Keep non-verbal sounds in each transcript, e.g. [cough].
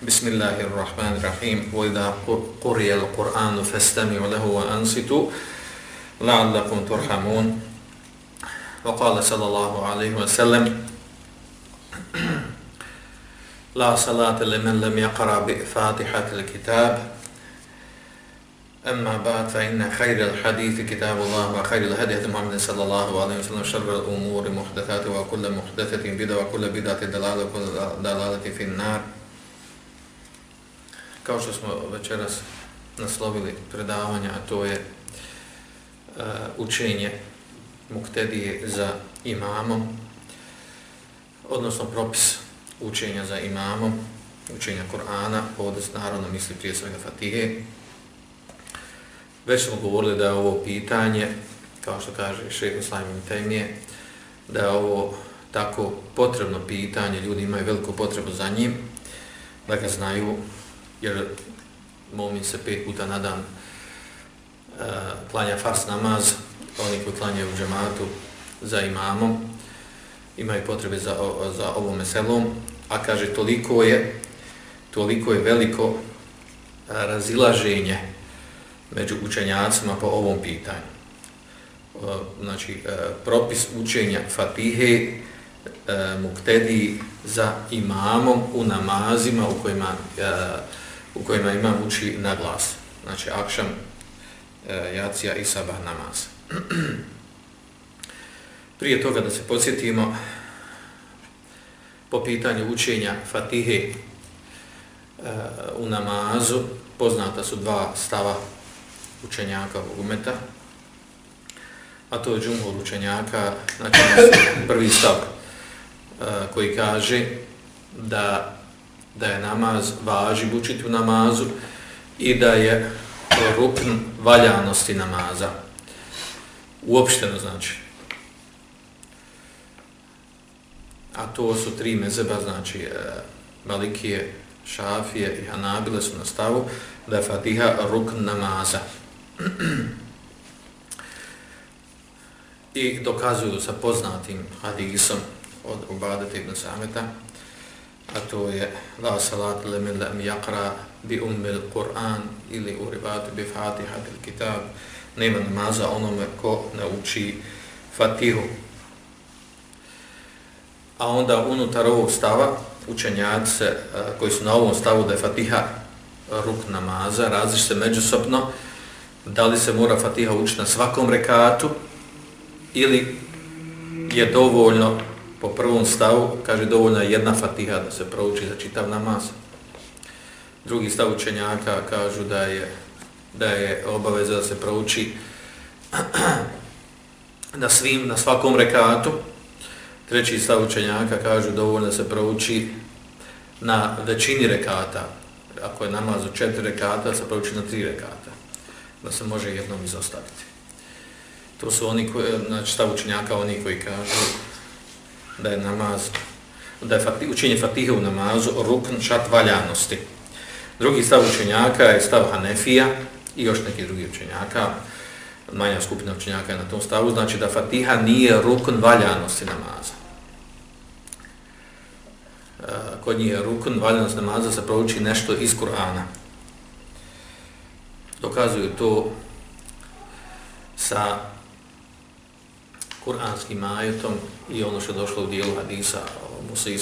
بسم الله الرحمن الرحيم. وإذا قرئ القرآن فاستمعوا له وأنصتوا لعلكم ترحمون. وقال صلى الله عليه وسلم لا صلاة لمن لم يقرأ بفاتحة الكتاب. أما بعد فإن خير الحديث كتاب الله وخير الهدي محمد صلى الله عليه وسلم شر الأمور محدثات وكل محدثة بدعة وكل بدعة دلالة وكل دلالة في النار. Kao što smo večeras naslovili predavanja, a to je uh, učenje muktedije za imamom, odnosno propis učenja za imamom, učenja Korana, ovdje se naravno misli prije svega Fatihe. Već smo govorili da je ovo pitanje, kao što kaže šehr Slavim Temije, da je ovo tako potrebno pitanje, ljudi imaju veliku potrebu za njim, da ga znaju jer momin se pet puta na dan uh, klanja fars namaz, oni koji klanjaju u džematu za imamom, imaju potrebe za, za ovom meselom, a kaže toliko je, toliko je veliko e, razilaženje među učenjacima po ovom pitanju. E, znači, propis učenja Fatihe muktedi za imamom u namazima u kojima u kojima imam uči na glas. Znači, akšam, e, jacija i sabah namaz. [clears throat] Prije toga da se podsjetimo po pitanju učenja Fatihe e, u namazu, poznata su dva stava učenjaka umeta, a to je džumhur učenjaka, znači prvi stav e, koji kaže da da je namaz važi učiti u namazu i da je rukn valjanosti namaza. Uopšteno znači. A to su tri mezeba, znači e, Malikije, Šafije i Hanabile su na stavu da je Fatiha rukn namaza. I dokazuju sa poznatim hadisom od Ubadete ibn Sameta, a to je la salat le min lam yaqra bi ummil Qur'an ili u rivatu bi fatiha bil kitab nema namaza onome ko ne uči fatihu. A onda unutar ovog stava učenjaci koji su na ovom stavu da je fatiha ruk namaza različi se međusobno da li se mora fatiha učiti na svakom rekatu ili je dovoljno po prvom stavu, kaže dovoljna jedna fatiha da se prouči za čitav namaz. Drugi stav učenjaka kažu da je, da je obaveza da se prouči [clears throat] na svim, na svakom rekatu. Treći stav učenjaka kažu dovoljno da se prouči na većini rekata. Ako je namaz u četiri rekata, se prouči na tri rekata. Da se može jednom izostaviti. To su oni koji, znači stav učenjaka, oni koji kažu da je namaz, da je fati, učenje fatihe u namazu rukn čat valjanosti. Drugi stav učenjaka je stav Hanefija i još neki drugi učenjaka, manja skupina učenjaka je na tom stavu, znači da fatiha nije rukn valjanosti namaza. E, kod njih je rukn valjanost namaza se prouči nešto iz Kur'ana. Dokazuju to sa kuranskim ajetom i ono što je došlo u dijelu hadisa Musa i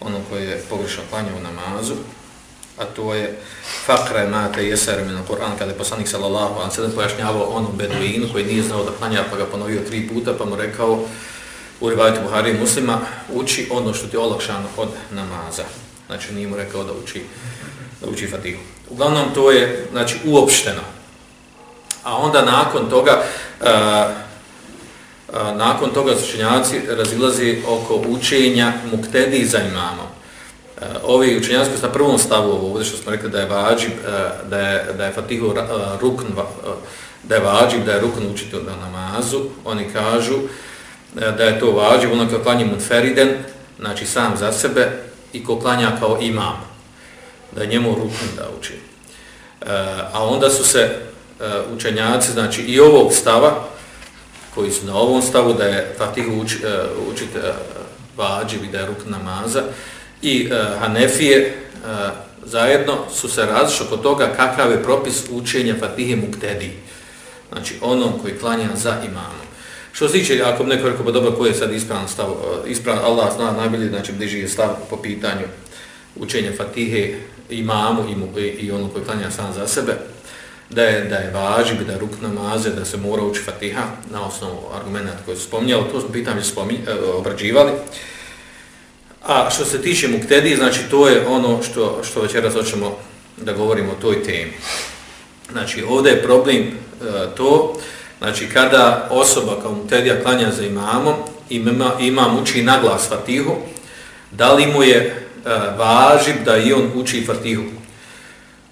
ono koje je pogrešno klanjao u namazu, a to je fakre mate jeser min Kur'an, kada je poslanik sallallahu alaihi sallam pojašnjavao onom beduinu koji nije znao da klanja, pa ga ponovio tri puta, pa mu rekao u rivajtu Buhari muslima, uči ono što ti je olakšano od namaza. Znači nije mu rekao da uči, da uči fatihu. Uglavnom to je znači, uopšteno. A onda nakon toga, uh, nakon toga sučenjaci razilazi oko učenja muktedi za imamom. ovi učenjanski na prvom stavu ovdje što smo rekli da je vađib, da je, da je fatihu rukn, da je vađib, da je rukn učiti na namazu, oni kažu da je to vađib, ono kao klanje mutferiden, znači sam za sebe, i ko klanja kao imam, da je njemu rukn da uči. A onda su se učenjaci, znači i ovog stava, koji su na ovom stavu, da je fatihu uči, e, učiti e, vađiv i da je ruk namaza, i uh, Hanefije uh, zajedno su se različili oko toga kakav je propis učenja Fatihe Muktedi. Znači onom koji klanja za imamom. Što se tiče, ako neko rekao, pa dobro, koji je sad ispravan stav, ispravan, Allah zna najbolje, znači bliži je stav po pitanju učenja Fatihe imamu i, mu, i, i ono koji klanja sam za sebe, da je, da je važi, da je ruk namaze, da se mora uči Fatiha na osnovu argumenta koji su spominjali, to smo pitanje spominjali, e, obrađivali. A što se tiče muktedi, znači to je ono što, što večeras hoćemo da govorimo o toj temi. Znači ovdje je problem e, to, znači kada osoba kao muktedija klanja za imamom, ima, imam uči na glas fatihu, da li mu je e, važib da i on uči fatihu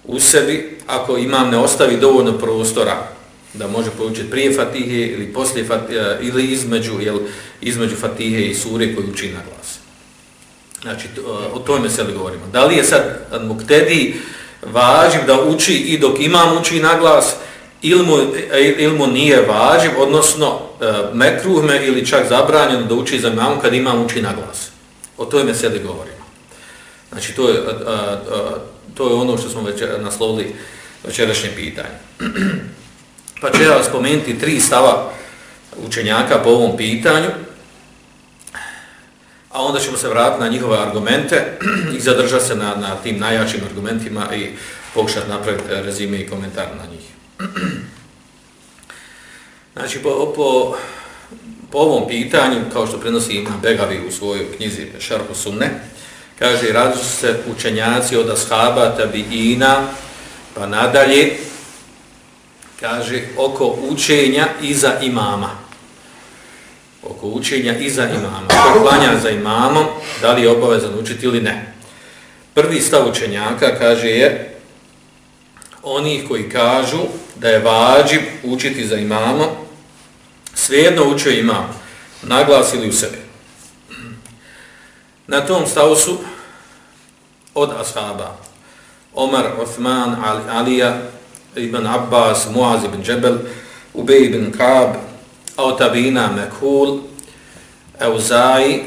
u sebi, ako imam ne ostavi dovoljno prostora da može poučiti prije fatihe ili poslije fatihe, eh, ili između, jel, između fatihe i sure koji uči na glas. Znači, eh, o tome se li govorimo. Da li je sad muktedi važiv da uči i dok imam uči na glas, ili mu, eh, ili mu nije važiv, odnosno e, mekruhme ili čak zabranjeno da uči za imam kad imam uči na glas. O tome se li govorimo. Znači, to je, a, a, to je ono što smo već naslovili večerašnje pitanje. pa ću ja spomenuti tri stava učenjaka po ovom pitanju a onda ćemo se vratiti na njihove argumente i zadržati se na, na tim najjačim argumentima i pokušati napraviti rezime i komentar na njih. Znači, po, po, po ovom pitanju, kao što prenosi Imam Begavi u svojoj knjizi Šarhu Sunne, kaže, različu se učenjaci od ashaba, tabiina, pa nadalje, kaže, oko učenja iza imama oko učenja iza imama. Ko klanja za imamom, da li je obavezan učiti ili ne. Prvi stav učenjaka kaže je onih koji kažu da je vađib učiti za imamom, svejedno učio imam, naglasili u sebi. Na tom stavu su od ashaba Omar, Othman, Alija, Ibn Abbas, Muaz ibn Džebel, Ubej ibn Kaab, Autabina, od Mekhul, Euzai, eh,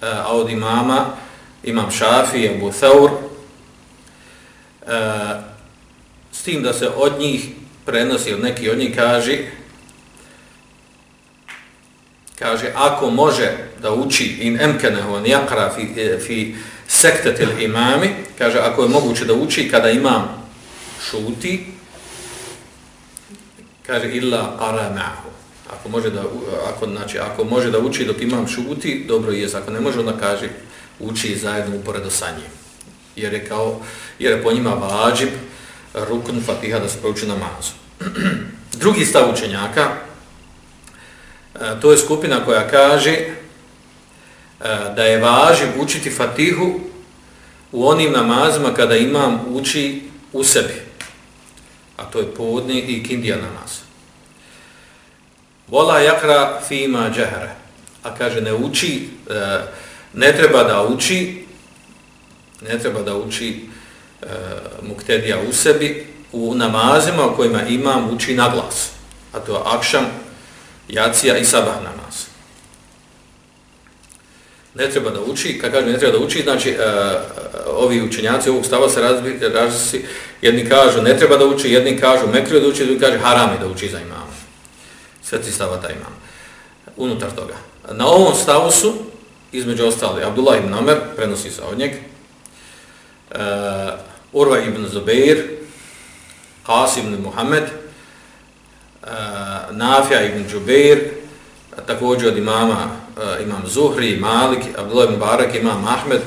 a od imama imam Šafi, Ebu Thawr, eh, s tim da se od njih prenosi, ili neki od njih kaže, kaže, ako može da uči in emkenehu an jakra fi, e, fi sektetil imami, kaže, ako je moguće da uči kada imam šuti, kaže, illa ara ma'hu ako može da ako znači ako može da uči dok imam šuti dobro je ako ne može onda kaže uči zajedno uporedo sa njim. Jer je kao jer je po njima vađib rukn fatiha da se prouči namazu. [clears throat] Drugi stav učenjaka e, to je skupina koja kaže E, da je važiv učiti fatihu u onim namazima kada imam uči u sebi a to je podni i kindija namaz Vola jakra fima džehre. A kaže, ne uči, e, ne treba da uči, ne treba da uči e, muktedija u sebi, u namazima u kojima imam uči na glas. A to je akšam, jacija i sabah namaz. Ne treba da uči, kad kaže ne treba da uči, znači uh, ovi učenjaci ovog stava se različi, jedni kažu ne treba da uči, jedni kažu mekrio da uči, drugi kaže haram je da uči za imama. sve tri stava ta imama. Unutar toga. Na ovom stavu su, između ostali, Abdullah ibn Amer, prenosi se od njeg, uh, Urva ibn Zubeir, Qas ibn Muhammed, uh, Nafja ibn Džubeir, također od imama uh, imam Zuhri, Malik, Abdullah ibn Barak, imam Ahmed,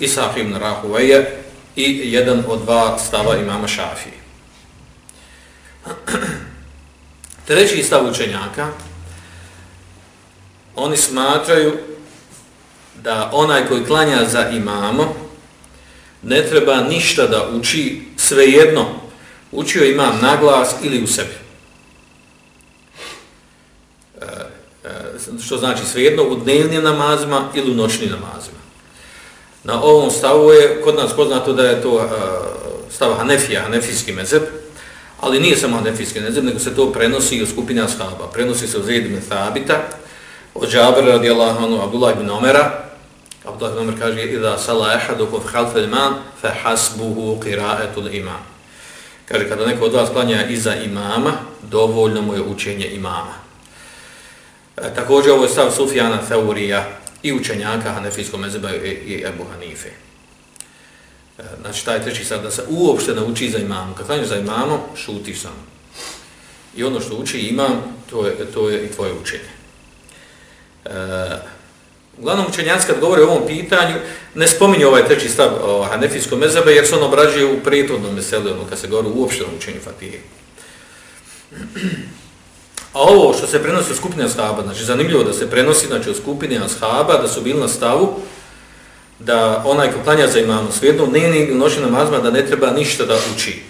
Isaf ibn Rahuveje i jedan od dva stava imama Šafije. [clears throat] Treći stav učenjaka, oni smatraju da onaj koji klanja za imamo, ne treba ništa da uči svejedno. Učio imam naglas ili u sebi. E, e, što znači svejedno u dnevnim namazima ili u noćnim namazima. Na ovom stavu je kod nas poznato da je to uh, stav Hanefija, Hanefijski mezeb, ali nije samo Hanefijski mezeb, nego se to prenosi i u skupini ashaba. Prenosi se u Zaid ibn Thabita, od Džabra radijallahu anhu, Abdullah ibn Omera, Abdullah ibn Omer kaže, Iza sala ehadu kod halfa iman, fe hasbuhu qira'etul imam. Kaže, kada neko od vas klanja iza imama, dovoljno mu je učenje imama. E, također ovo je stav Sufjana Theurija, i učenjaka Hanefijskog mezeba i Ebu Hanife. E, znači, taj treći sad da se uopšte nauči za imamu. Kad klanjaš za imamom, šutiš sam. I ono što uči imam, to je, to je i tvoje učenje. E, uglavnom učenjaci kad govore o ovom pitanju, ne spominju ovaj treći stav o Hanefijskog mezeba, jer se on obrađuje u prijetodnom meselu, ono kad se govori uopšte o učenju Fatije. A ovo što se prenosi u skupini ashaba, znači zanimljivo da se prenosi znači, u skupini ashaba, da su bili na stavu, da onaj ko klanja za imamo svijedno, ne ni u noćnim namazima, da ne treba ništa da uči.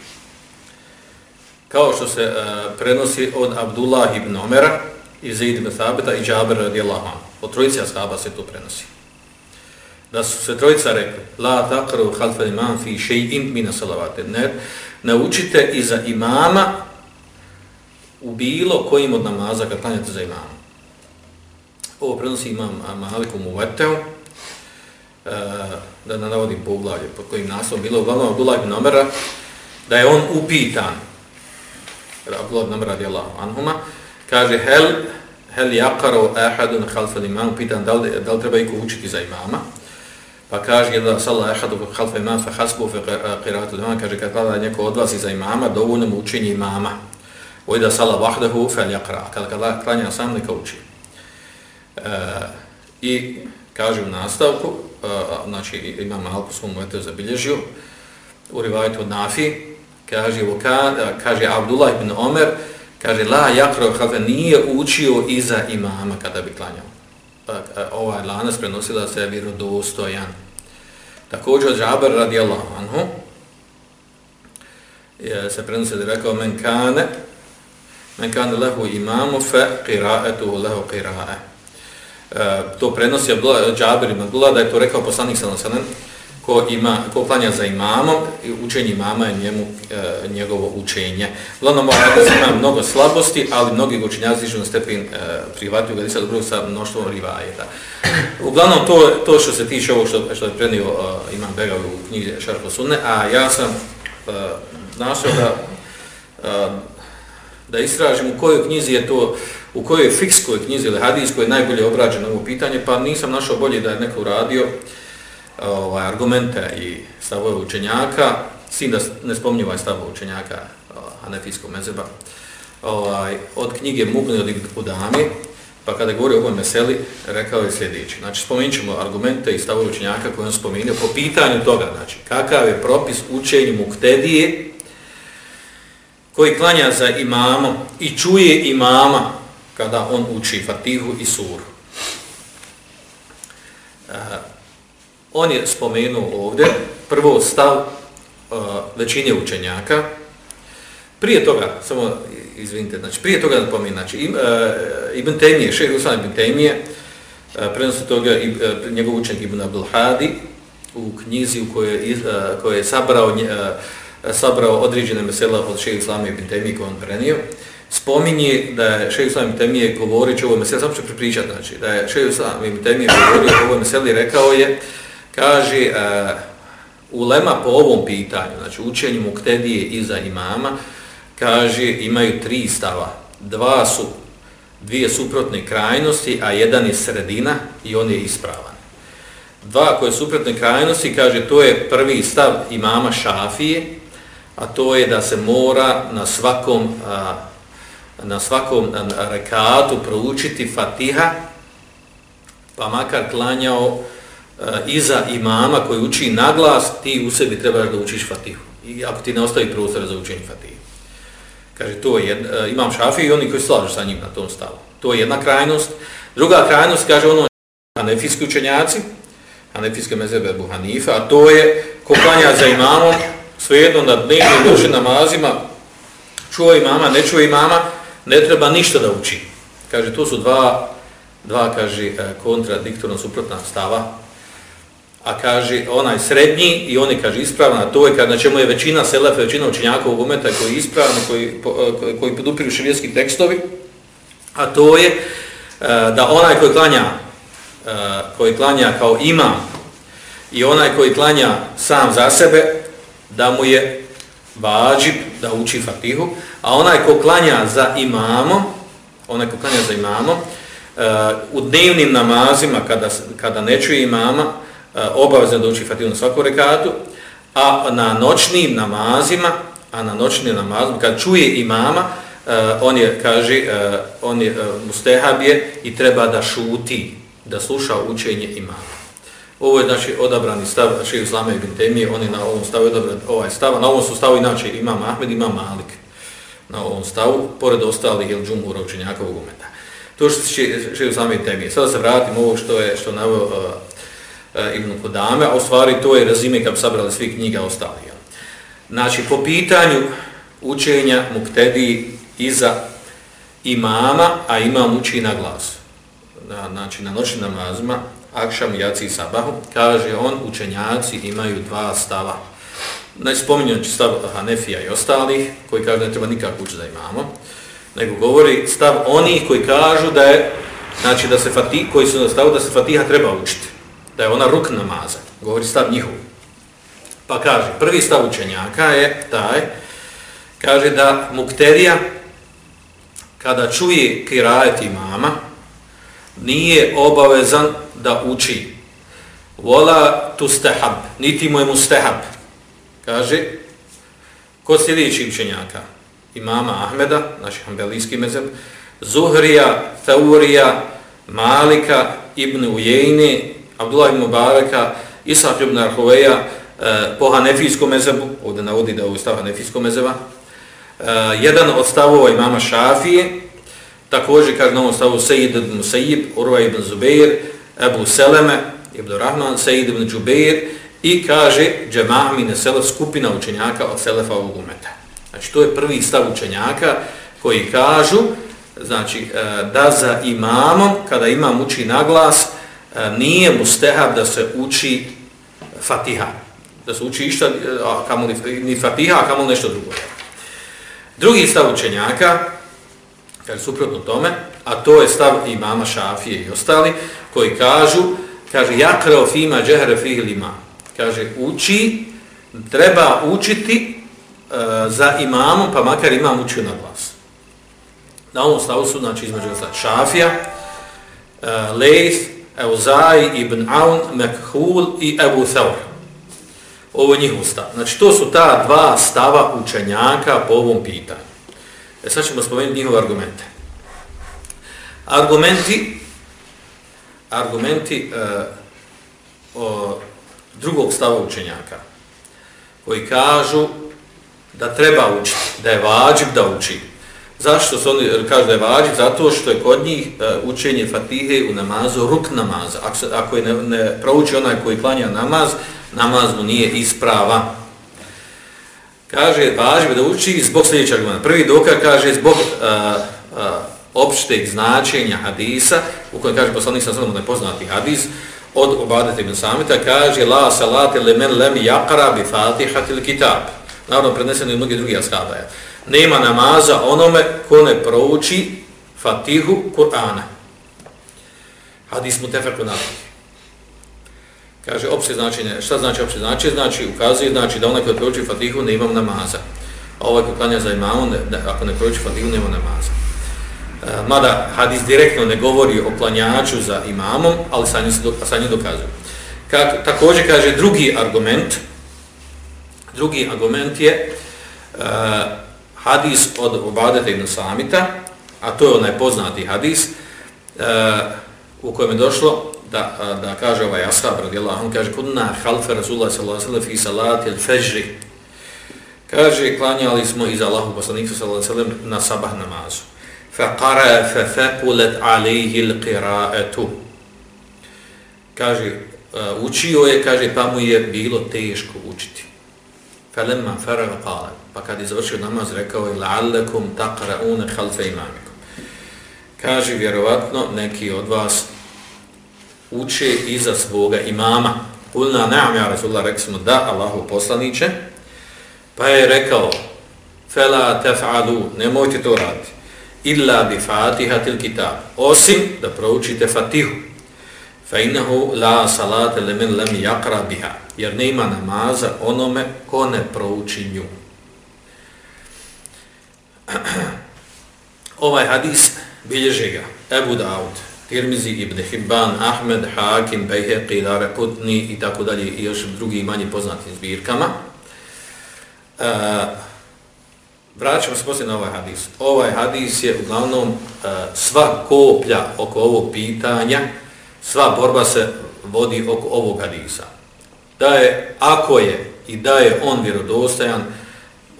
Kao što se uh, prenosi od Abdullah ibn Omera, i Zaid ibn Thabita i Džaber radijallahu anhu. Od trojice ashaba se to prenosi. Da su se trojica rekli, la taqru halfa imam fi shay'in min salavate. Ne naučite iza imama bilo kojim od namaza kad klanjate za imamom. Ovo prenosi imam Maliku Muveteu, e, da ne navodim poglavlje pod kojim naslovom bilo uglavnom Abdullah ibn Omera, da je on upitan, Abdullah ibn Omera radijallahu anhuma, kaže, hel, hel jakaru ahadun halfa imam, pitan da li, da li treba iko učiti za imama, pa kaže, da salla ahadu halfa imam, fa hasbu fe qiratu imam, kaže, kad kada neko od vas iza imama, dovoljno mu učenje imama, Ojda sala vahdehu fel jakra. Kada kada klanja sam, neka uči. E, I kaže u nastavku, e, znači ima malo svom momentu zabilježio, u rivajtu od Nafi, kaže, ka, e, kaže Abdullah ibn Omer, kaže, la jakra kada nije učio iza imama kada bi klanjao. E, e ovaj lanas prenosila se vjerodostojan. Također od Džaber radijallahu anhu, e, se prenosi da je rekao, men kane, men kan lehu imamu fa qira'atu lahu qira'a. E, to prenosi Džabir e, ibn Abdullah da je to rekao poslanik sallallahu alejhi ko ima ko klanja za imamom i učenje imama je njemu e, njegovo učenje. Glavno mora ovaj da ima mnogo slabosti, ali mnogi učenjaci dižu na stepen e, prihvataju ga dobro sa mnoštvom rivajeta. Uglavnom to to što se tiče ovog što što je prenio e, Imam Begavi u knjizi Šarh Sunne, a ja sam e, našao da e, da istražim u kojoj knjizi je to, u kojoj fikskoj knjizi ili hadijskoj je najbolje obrađeno ovo pitanje, pa nisam našao bolje da je neko uradio ovaj, argumente i stavove učenjaka, sin da ne spominju ovaj stavove učenjaka ovaj, Hanefijskog mezeba, ovaj, od knjige Mugni od Udami, pa kada govori o ovoj meseli, rekao je sljedeći. Znači, spomenut ćemo argumente i stavove učenjaka koje on spomenuo po pitanju toga, znači, kakav je propis učenju muktedije, koji klanja za imamom i čuje imama kada on uči Fatihu i Suru. Uh, on je spomenuo ovdje prvo stav uh, većine učenjaka. Prije toga, samo izvinite, znači prije toga da pomenu, znači uh, Ibn Temije, šehr Usman Ibn Temije, uh, prenosi toga i, uh, njegov učenik Ibn Abdul Hadi u knjizi u kojoj, je, kojoj je sabrao uh, sabrao određene mesela od šeha Islama ibn Temije koje on prenio, spominje da je šeha Islama ibn Temije govorit o ovoj meseli, samo ću pripričati, znači, da je šeha Islama ibn Temije govorio o ovoj meseli, rekao je, kaže, uh, ulema po ovom pitanju, znači učenju muktedije iza imama, kaže, imaju tri stava. Dva su dvije suprotne krajnosti, a jedan je sredina i on je ispravan. Dva koje suprotne krajnosti, kaže, to je prvi stav imama Šafije, a to je da se mora na svakom a, na svakom rekatu proučiti Fatiha pa makar klanjao a, iza imama koji uči naglas ti u sebi trebaš da učiš Fatihu. I ako ti ne ostavi prostora za učenje Fatihu kaže to je a, e, imam šafi i oni koji slažu sa njim na tom stavu. To je jedna krajnost. Druga krajnost kaže ono anefijski učenjaci anefijske mezebe Buhanife a to je ko klanja za imamom, svejedno na dnevnim noći namazima, čuva imama, ne čuva imama, ne treba ništa da uči. Kaže, to su dva, dva kaže, e, kontradiktorno suprotna stava. A kaže, onaj srednji i oni kaže ispravna, to je kad na čemu je većina selefe, većina učenjakovog umeta koji je ispravni, e, koji, koji podupiru širijetski tekstovi, a to je e, da onaj koji klanja, koji klanja kao imam i onaj koji klanja sam za sebe, da mu je vađib da uči fatihu, a onaj ko klanja za imamom, onaj ko klanja za imamom, eh, u dnevnim namazima, kada, kada ne čuje imama, eh, obavezno da uči fatihu na svaku rekatu, a na noćnim namazima, a na noćnim namazima, kad čuje imama, uh, on je, kaže, uh, on je uh, mustehab je i treba da šuti, da sluša učenje imama. Ovo je znači odabrani stav znači, Šeju Slame ibn Temije, oni na ovom stavu odabran ovaj stav, na ovom su stavu inače imam Ahmed, imam Malik na ovom stavu, pored ostalih ili džumura učenjaka ovog umeta. To što se Šeju Slame ibn Temije. Sada se vratimo ovo što je što na uh, uh, Ibn Kodame, a u stvari to je razime kad sabrali svi knjiga ostali. Znači, po pitanju učenja muktedi iza imama, a imam uči na glas. Na, znači, na noćnim namazima, Akšam, Jaci i Sabahu, kaže on, učenjaci imaju dva stava. Ne spominjući znači stav Hanefija i ostalih, koji kaže da ne treba nikako ući da imamo, nego govori stav onih koji kažu da je, znači da se Fatih, koji su na stavu da se Fatiha treba učiti, da je ona ruk namaza, govori stav njihov. Pa kaže, prvi stav učenjaka je taj, kaže da mukterija, kada čuje kirajet imama, nije obavezan da uči. Vola tu stehab, niti mu je mu stehab. Kaže, kod sljedećih učenjaka, imama Ahmeda, naš hambelijski mezem, Zuhrija, Taurija, Malika, Ibn Ujejni, Abdullah ibn Mubaraka, Isaf ibn Arhuveja, eh, po hanefijskom mezebu, ovdje navodi da je ovo stav hanefijskog mezeba, eh, jedan od stavova imama Šafije, također kaže na ovom stavu Sejid ibn Musayib, Urva ibn Zubeir, Ebu Seleme, Ibn Rahman, Sejid ibn Džubeir i kaže džemahmine selef skupina učenjaka od selefa ovog umeta. Znači to je prvi stav učenjaka koji kažu znači, e, da za imamom, kada imam uči na glas, e, nije mu stehab da se uči fatiha. Da se uči išta, e, a kamo li, ni fatiha, a kamo nešto drugo. Drugi stav učenjaka, kaže suprotno tome, a to je stav imama Šafije i ostali, koji kažu, kaže, jakrao fima džehre fihlima, kaže, uči, treba učiti e, za imamom, pa makar imam učio na glas. Na ovom stavu su, znači, između Šafija, e, Leith, Euzaj, Ibn Aun, Mekhul i Ebu Thaur. Ovo je njihov stav. Znači, to su ta dva stava učenjaka po ovom pitanju. E sad ćemo spomenuti njihove argumente. Argumenti argumenti e, o drugog stava učenjaka koji kažu da treba učiti, da je vađib da uči. Zašto se oni kažu da je vađib? Zato što je kod njih e, učenje fatihe u namazu ruk namaza. Ako, se, ako je ne, ne prouči onaj koji klanja namaz, namaz mu nije isprava. Kaže važno da uči zbog sljedećeg argumenta. Prvi dokaz kaže zbog uh, uh, opšteg značenja hadisa, u kojem kaže poslanik sa sallam nepoznati hadis, od Obadet ibn Samita kaže La salate le men lem jakra bi fatihatil kitab. Naravno, preneseno i mnogi drugi ashaba. Nema namaza onome ko ne prouči fatihu Kur'ana. Hadis mu tefeku nadih. Kaže, opće značenje, šta znači opće značenje? Znači, ukazuje, znači da onaj ko prouči fatihu ne imam namaza. A ovaj ko klanja za imamom, ako ne prouči fatihu, nema namaza. Eh, mada hadis direktno ne govori o klanjaču za imamom, ali sa njim, sa njim dokazuje. Kako, također kaže drugi argument, drugi argument je uh, hadis od Obadeta ibn Samita, a to je onaj poznati hadis, uh, u kojem je došlo da, da kaže ovaj ashab radijallahu anhu kaže kod na halfa rasulullah sallallahu alejhi ve sellem fi salati al-fajr kaže klanjali smo iz Allahu poslaniku sallallahu alejhi ve sellem na sabah namazu. Fa qara fa faqulat alayhi al-qira'atu. Kaže učio je kaže pa mu je bilo teško učiti. Falamma faraga qala. Pa kad je završio namaz rekao je la'allakum taqra'un khalfa imamikum. Kaže vjerovatno neki od vas uče iza svoga imama. Kulna na'am ja Rasulullah rekli da Allahu poslanice. Pa je rekao fala taf'alu, nemojte to raditi. Illa bi fatihatil kitab. Osim da proučite Fatihu. Fa innahu la salata liman lam yaqra biha jer ne ima namaza onome ko ne prouči nju. [clears throat] ovaj hadis bilježe ga Ebu Daud, Tirmizi, Ibn Hibban, Ahmed, Hakim, Bejheqi, Dare Putni i tako dalje i još drugi manje poznatim zbirkama. E, vraćamo se poslije na ovaj hadis. Ovaj hadis je uglavnom e, sva koplja oko ovog pitanja, sva borba se vodi oko ovog hadisa da je, ako je i da je on vjerodostajan,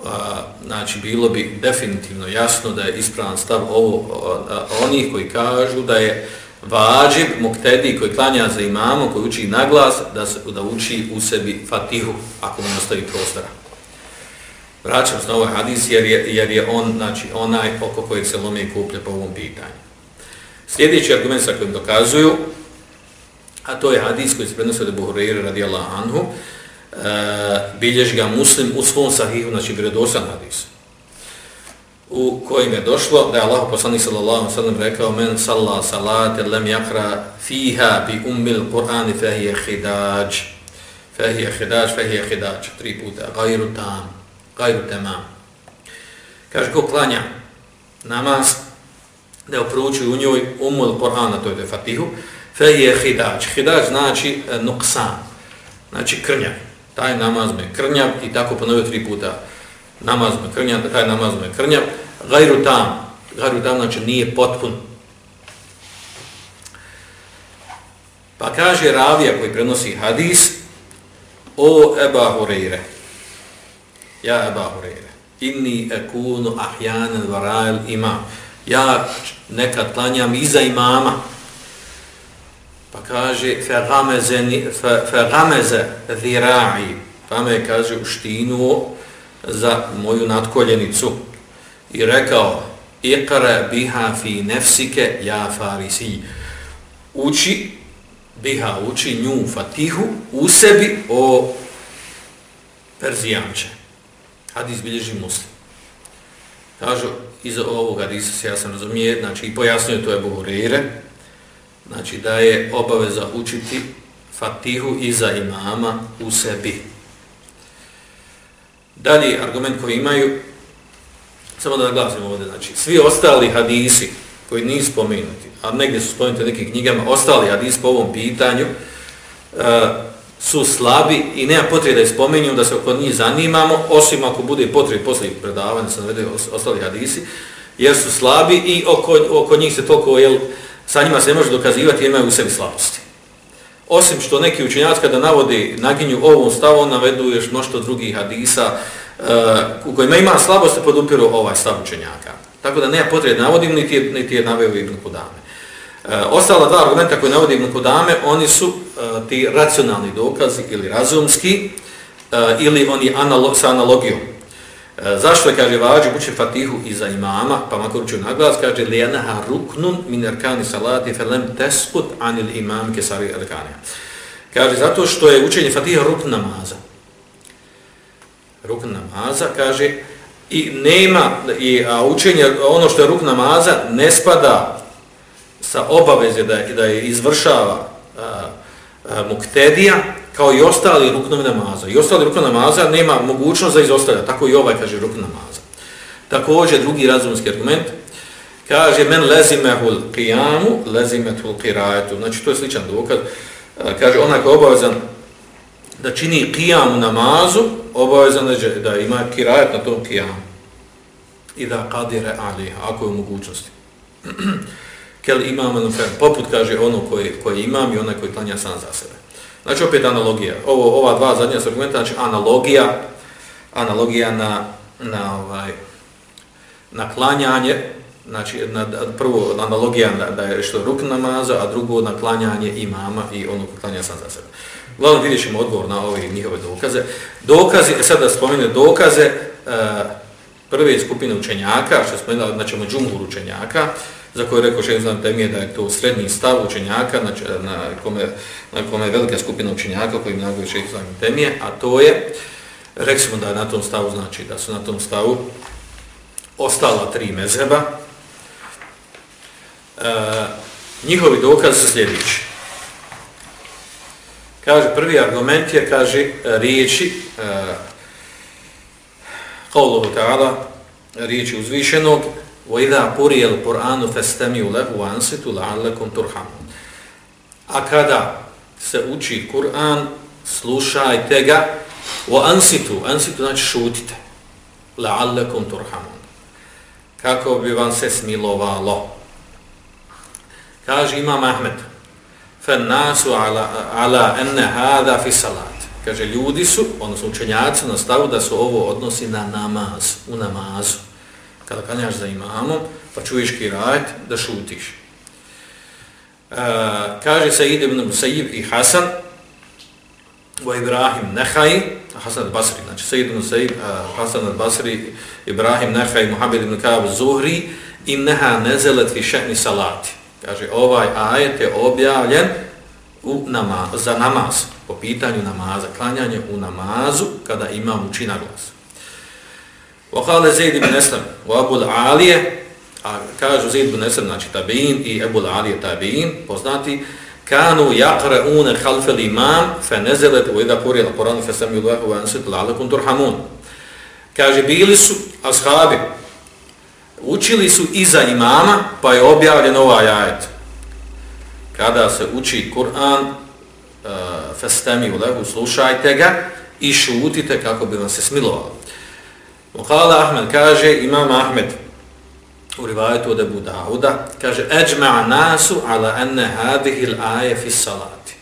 a, e, znači bilo bi definitivno jasno da je ispravan stav ovo, a, a, onih koji kažu da je vađib muktedi koji klanja za imamo, koji uči na glas, da, se, da uči u sebi fatihu, ako mu nastavi prostora. Vraćam se na ovaj hadis jer je, jer je on, znači, onaj oko kojeg se lome i kuplje po ovom pitanju. Sljedeći argument sa kojim dokazuju, A to je hadis koji se prenosio od Buhurire radijallahu anhu, e, bilježi ga muslim u svom sahihu, znači vjerodosan hadis, u kojim je došlo da je Allah poslanik sallallahu sallam rekao men salla salate lem jakra fiha bi ummil Qur'ani fehije hidađ, fehije hidađ, fehije hidađ, tri puta, gajru tam, gajru temam. Kaže, ko klanja namaz, da je opručuju u njoj ummul Qur'ana, to je fatihu, fe hidađ, hidađ znači eh, nuksan, znači krnjav. Taj namaz me krnjav i tako ponovio tri puta. Namaz me krnjav, taj namaz me krnjav. Gajru tam, gajru tam znači nije potpun. Pa kaže ravija koji prenosi hadis, o Eba Hureyre, ja Eba Hureyre, inni ekunu ahjanen varajl imam, ja nekad klanjam iza imama, Pa kaže, fe gameze dhira'i, pa me kaže uštinuo za moju nadkoljenicu i rekao, Iqra biha fi nefsike ja farisi. Uči, biha uči nju fatihu u sebi o perzijanče. Hadis bilježi muslim. Kažu, iz ovog hadisa se ja sam razumije, znači i pojasnio to je Buhurire, znači da je obaveza učiti fatihu iza imama u sebi. Dalje, argument koji imaju, samo da naglasimo ovdje, znači, svi ostali hadisi koji nisu spomenuti, a negdje su spomenuti u nekim knjigama, ostali hadisi po ovom pitanju, e, su slabi i nema potrebe da ih spomenju, da se oko njih zanimamo, osim ako bude potrebe poslije predavanja, se navede ostali hadisi, jer su slabi i oko, oko njih se toliko, jel, sa njima se ne može dokazivati jer imaju u sebi slabosti. Osim što neki učenjaci kada navodi naginju ovom stavu, navedu još mnošto drugih hadisa uh, u kojima ima slabosti podupiru ovaj stav učenjaka. Tako da nema potrebe navodim, niti je, niti je naveo Ibn Kudame. E, ostala dva argumenta koje navodi Ibn Kudame, oni su e, ti racionalni dokazi ili razumski, e, ili oni analog, sa analogijom. E, zašto je, kaže, vađi uči fatihu iza imama, pa makar učio naglas, kaže, lijenaha ruknun min arkani salati felem teskut anil imam kesari arkanija. Kaže, zato što je učenje fatiha rukn namaza. Rukn namaza, kaže, i nema, i, a učenje, ono što je rukn namaza, ne spada sa obaveze da, da je izvršava a, a, muktedija, kao i ostali ruknovi namaza. I ostali ruknovi namaza nema mogućnost za izostavljati. Tako i ovaj kaže rukn namaza. Također drugi razumski argument kaže men lezimehul qiyamu lezimetul qira'atu. Znači to je sličan dokaz. E, kaže onaj ko je obavezan da čini qiyam namazu, obavezan da, da ima qira'at na tom qiyamu. I da qadire aliha, ako je u mogućnosti. [clears throat] Kel imam, poput kaže ono koji, koji imam i onaj koji klanja sam za sebe. Znači opet analogija. Ovo ova dva zadnja argumenta znači analogija analogija na na ovaj na klanjanje znači na, prvo analogija da, da je što ruk namaza, a drugo naklanjanje imama i ono klanja sam za sebe. Glavno vidjet ćemo odgovor na ove njihove dokaze. Dokazi, sad da spomenu dokaze, uh, prve skupine učenjaka, što smo znači džumhur učenjaka, za koje rekao še znam temije da je to srednji stav učenjaka, znači na kome, na kome je velika skupina učenjaka koji nagovi še znam temije, a to je, rekli da je na tom stavu, znači da su na tom stavu ostala tri mezheba, e, njihovi dokaz su sljedeći. Kaže, prvi argument je, kaže, riječi, e, Qawluhu ta'ala, riječi uzvišenog, وَإِذَا قُرِيَ الْقُرْآنُ فَاسْتَمِيُوا لَهُ وَأَنْسِتُوا لَعَلَّكُمْ تُرْحَمُونَ A kada se uči Kur'an, slušajte ga, وَأَنْسِتُوا, أَنْسِتُوا znači šutite, لَعَلَّكُمْ تُرْحَمُونَ Kako bi vam se smilovalo. Kaže Imam Ahmed, فَالنَّاسُ عَلَى, عَلَى أَنَّ هَذَا فِي صَلَاتِ Kaže, ljudi su, odnosno učenjaci, na stavu da se ovo odnosi na namaz, u namazu. Kada klanjaš za imamom, pa čuješ kirajet, da šutiš. E, kaže Said ibn Musaib i Hasan, o Ibrahim Nehaj, Hasan al-Basri, znači Said ibn Musaib, e, Hasan al-Basri, Ibrahim Nehaj, Muhammed ibn Kaab Zuhri, in neha nezelet fi šehni salati. Kaže, ovaj ajet je objavljen u nama, za namaz po pitanju namaza, klanjanje u namazu kada imam učina glas. وقال زيد بن Eslam u Abul Alije, a kažu Zaid ibn Eslam, znači Tabi'in i Abul Alije Tabi'in, poznati, kanu jakre khalf al-imam fa fe nezelet u ida kurijela poranu fe sami wa vansit lalekum turhamun. Kaže, bili su ashabi, učili su iza imama, pa je objavljen ovaj ajet. Kada se uči Kur'an, uh, festemi u slušajte ga i šutite kako bi vam se smilovalo. Mokala Ahmed kaže, imam Ahmed u rivajetu od Ebu Dauda, kaže, eđma'a nasu ala enne hadihil aje fis salati.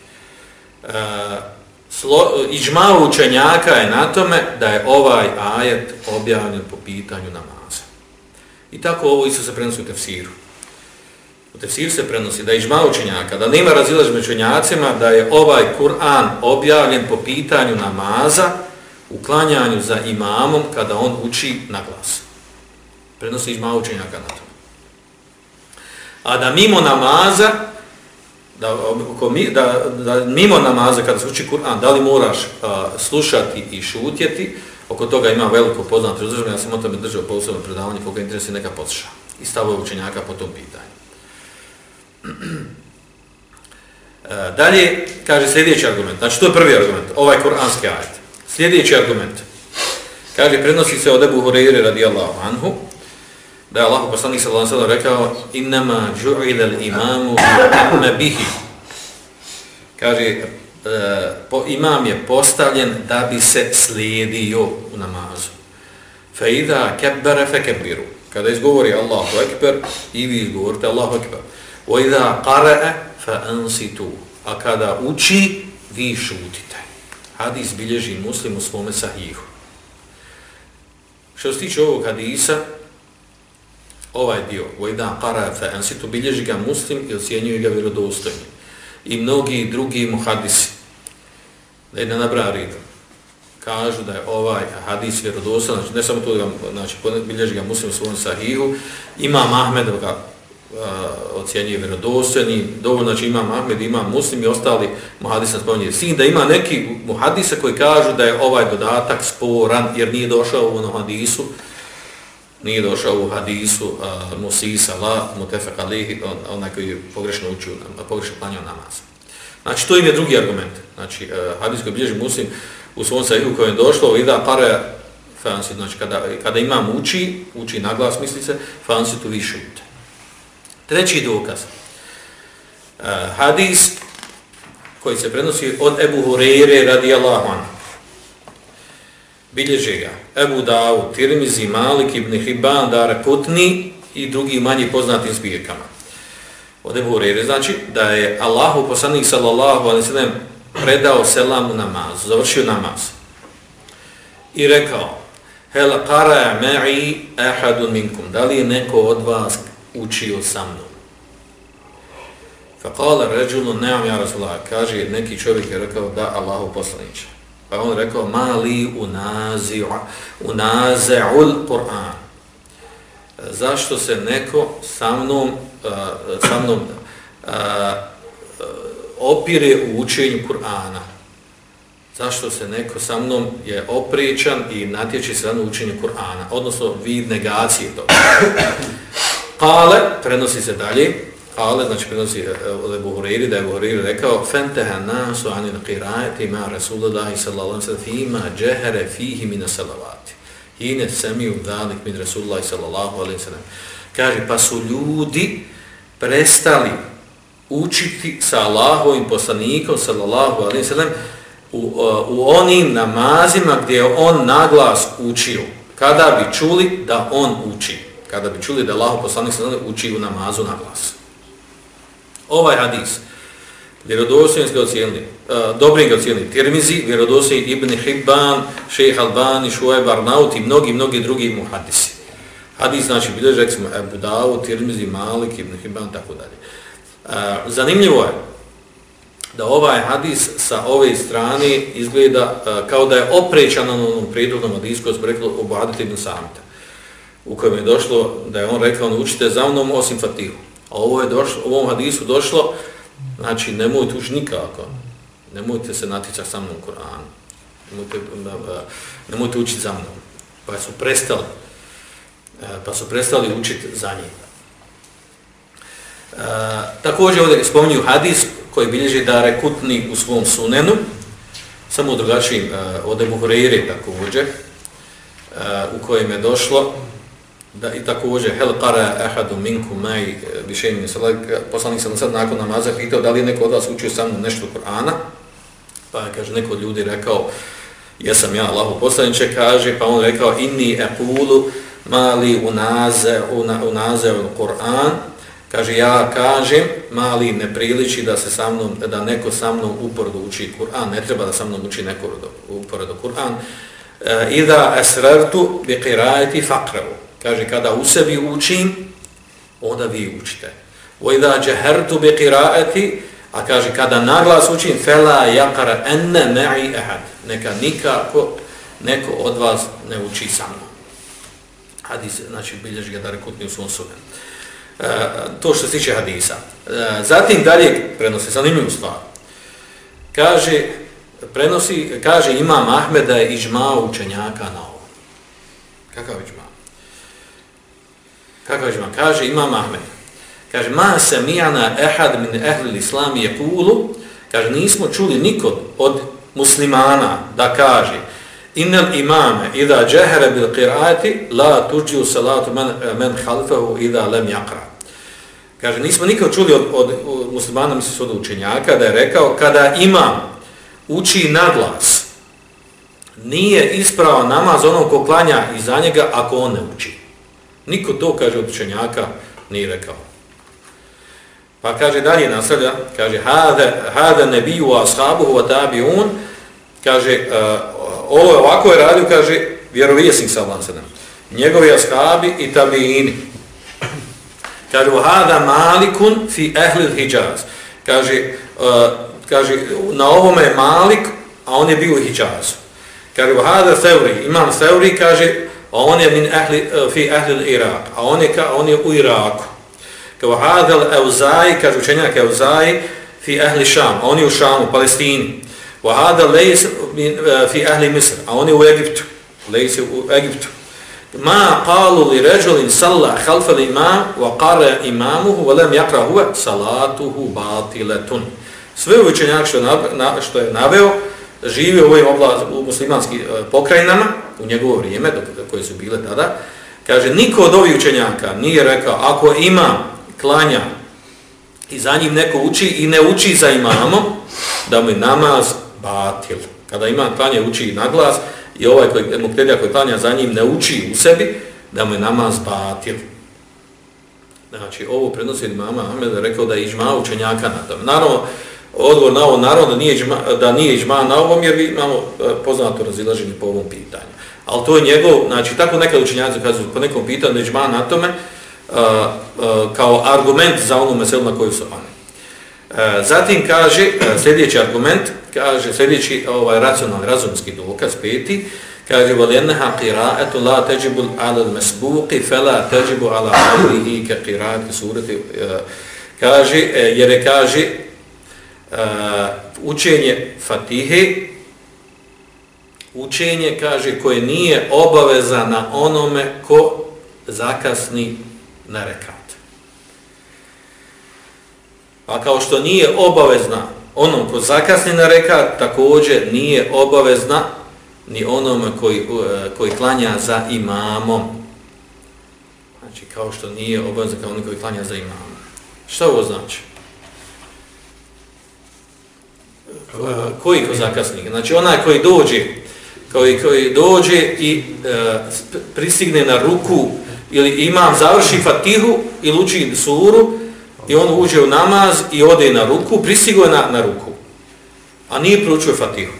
Uh, e, iđma učenjaka je na tome da je ovaj ajet objavljen po pitanju namaza. I tako ovo isto se prenosi u tefsiru. U tefsiru se prenosi da je iđma učenjaka, da nema razilaž među učenjacima, da je ovaj Kur'an objavljen po pitanju namaza, u klanjanju za imamom kada on uči na glas. Prenosi izma učenjaka na to. A da mimo namaza, da, da, da mimo namaza kada se uči Kur'an, da li moraš a, slušati i šutjeti, oko toga ima veliko poznato razloženje, ja sam o tome držao posebno predavanje, koga interesi neka posluša. I stavuje učenjaka po tom pitanju. [clears throat] E, dalje, kaže sljedeći argument. Znači, to je prvi argument, ovaj koranski ajet. Sljedeći argument. Kaže, prenosi se od Ebu Hureyri radijallahu anhu, da je Allah poslanik sallallahu sallam rekao innama al-imamu imme bihi. Kaže, e, po imam je postavljen da bi se slijedio u namazu. Fe idha kebbere fe kebbiru. Kada izgovori Allahu ekber, i vi izgovorite Allahu ekber. wa idha kare'e fe ansitu. A kada uči, vi šutite hadis bilježi muslim u svome sahihu. Što se tiče ovog hadisa, ovaj dio, vajdan qarafa ansitu, bilježi ga muslim i ocijenjuje ga vjerodostojni. I mnogi drugi mu hadisi, da je ne nabra ritam, kažu da je ovaj hadis vjerodostojni, znači ne samo to, da znači bilježi ga muslim u svome sahihu, ima Ahmedov ga ocjenjuje vjerodostojni, dovoljno znači ima Ahmed, ima Muslim i ostali muhadisa spominje sin, da ima neki muhadisa koji kažu da je ovaj dodatak sporan jer nije došao u onom hadisu, nije došao u hadisu uh, Musisa, la, mutefak alihi, on, onaj koji je pogrešno učio, pogrešno planio namaz. Znači, to im je drugi argument. Znači, uh, hadis koji bilježi Muslim u svom sahihu kojem je došlo, ida pare fansi, znači kada, kada imam uči, uči naglas, misli se, fansitu više ute. Treći dokaz. Uh, hadis koji se prenosi od Ebu Hureyre radijallahu anhu. Bilježe ga Ebu Dawud, Tirmizi, Malik, Ibn Hibban, Dara Kutni i drugi manji poznatim zbirkama. Od Ebu Hureyre znači da je Allahu poslanik sallallahu alaihi sallam predao selam u namazu, završio namaz. I rekao, Hel qara ma'i ahadun minkum. Da li je neko od vas učio sa mnom. Fa kala ređulu, neam ja Rasulullah, kaže, neki čovjek je rekao da Allahu poslaniće. Pa on rekao, ma li unaze'ul Kur'an. Zašto se neko sa mnom, uh, sa mnom uh, opire u učenju Kur'ana? Zašto se neko sa mnom je opričan i natječi se na učenju Kur'ana? Odnosno, vid negacije toga. Kale, prenosi se dalje, Kale, znači prenosi e, od Ebu Huriri, da je Ebu Huriri rekao Fenteha nasu anil qirajati ma Rasulullahi sallallahu sallam fima džehere fihi mina salavati. Hine semiju dalik min Rasulullahi sallallahu alaihi sallam. Kaže, pa su ljudi prestali učiti sa Allahovim poslanikom sallallahu alaihi sallam u, e, u onim namazima gdje je on naglas učio. Kada bi čuli da on uči. Kada bi čuli da Allahu poslanik sallallahu uči u namazu na glas. ovaj hadis vjerodostojni ga ocijenili, e, uh, dobrim ga ocijenili Tirmizi, vjerodostojni Ibn Hibban, Šejh Albani, Šuaj Barnaut i mnogi, mnogi drugi muhadisi. Hadis znači bilježi, rekli smo, Ebu Davu, Tirmizi, Malik, Ibn Hibban, tako dalje. Uh, zanimljivo je da ovaj hadis sa ove strane izgleda uh, kao da je oprećan na onom prijedobnom hadisku, koji smo rekli, obaditi Ibn Samita, u kojem je došlo da je on rekao, učite za mnom osim Fatihu. A ovo je došlo, u ovom hadisu došlo, znači nemojte ući nikako, nemojte se naticati sa mnom Koranu, nemojte, nemojte učiti za mnom. Pa su prestali, e, pa su prestali učiti za njim. E, također ovdje spominju hadis koji bilježi da rekutni u svom sunenu, samo u drugačijim, e, od Ebu Hureyre također, e, u kojem je došlo, da i također hel qara ahadu minkum mai eh, bi shay'in poslanik sam sad nakon namaza pitao da li je neko od vas učio sa mnom nešto Kur'ana? Pa je kaže neko od ljudi rekao jesam ja Allahu poslanice kaže pa on rekao inni aqulu mali unaze unaze Kur'an kaže ja kažem mali ne priliči da se sa mnom da neko sa mnom uporno uči Kur'an ne treba da sa mnom uči neko uporno Kur'an eh, ida asrartu bi qira'ati faqravu. Kaže, kada u sebi učim, onda vi učite. وَإِذَا جَهَرْتُ بِقِرَاءَتِ A kaže, kada naglas učim, فَلَا يَقَرَ أَنَّ مَعِي أَحَدْ Neka nikako neko od vas ne uči sa mnom. Hadis, znači, bilježi ga da rekutni u svom sumen. E, to što se tiče hadisa. E, zatim dalje prenosi zanimljivu stvar. Kaže, prenosi, kaže imam Ahmed da je ižma učenjaka na ovo. Kakav ižma? Kako je Kaže Imam Ahmed. Kaže, ma se mijana ehad min ehlil islami je kulu. Kaže, nismo čuli nikod od muslimana da kaže innal imame idha džehere bil qirati la tuđiju salatu men, men halfahu idha lem jakra. Kaže, nismo nikad čuli od, od, od muslimana, misli se od učenjaka, da je rekao, kada imam uči naglas, nije ispravan namaz onog ko klanja iza njega ako on ne uči. Niko to, kaže od učenjaka, nije rekao. Pa kaže dalje nastavlja, kaže hada hada nabiju ashabuhu wa tabi'un, kaže uh, ovo ovako je radio, kaže vjerovjesnik sa alejhi Njegovi ashabi i tabiini. Kaže hada malikun fi ahli al-Hijaz. Kaže uh, kaže na ovome je Malik, a on je bio u Hijazu. Kaže hada Seuri, imam Seuri kaže a on je min ahli eh, fi ahli al-Iraq, a on je ka on je u Iraku. Kao hada al-Auzai, kaže učenjak Auzai fi ahli Sham, a on je u Šamu, Palestini. Wa hada Lays eh, fi ahli Misr, a on je u Egiptu. Lays u Egiptu. Ma qalu li rajulin salla khalf al-imam wa qara imamuhu wa lam yaqra huwa salatuhu batilatun. Sve učenjak što, na, što je naveo, živio u ovim oblast, u muslimanskim e, pokrajinama, u njegovo vrijeme, dok, koje su bile tada, kaže, niko od ovih učenjaka nije rekao, ako ima klanja i za njim neko uči i ne uči za imamom, da mu je namaz batil. Kada ima klanja uči na glas i ovaj koji, muktedija koji klanja za njim ne uči u sebi, da mu je namaz batil. Znači, ovo prenosi mama Ahmed rekao da je ižma učenjaka na tom. Naravno, odgovor na ovo naravno da nije, džma, da nije džma na ovom jer imamo e, poznato razilaženje po ovom pitanju. Ali to je njegov, znači tako nekad učenjaci kažu po nekom pitanju da je džma na tome, e, e, kao argument za onu meselu na koju su oni. Zatim kaže, sljedeći argument, kaže sljedeći ovaj racionalni razumski dokaz peti, kaže walenha qira'atu la tajibu 'ala al-masbuqi fala tajibu 'ala qawlihi ka qira'ati surati kaže jer kaže Eh, učenje Fatihe učenje kaže koje nije obaveza na onome ko zakasni na rekat. A kao što nije obavezna onom ko zakasni na rekat, također nije obavezna ni onome koji, eh, koji klanja za imamom. Znači, kao što nije obavezna kao onom koji klanja za imamom. Šta ovo znači? Koji ko zakasni? Znači, onaj koji dođe, koji, koji dođe i e, pristigne na ruku ili imam završi fatihu ili uči suru i on uđe u namaz i ode na ruku, pristigo na, na ruku. A nije proučio fatihu.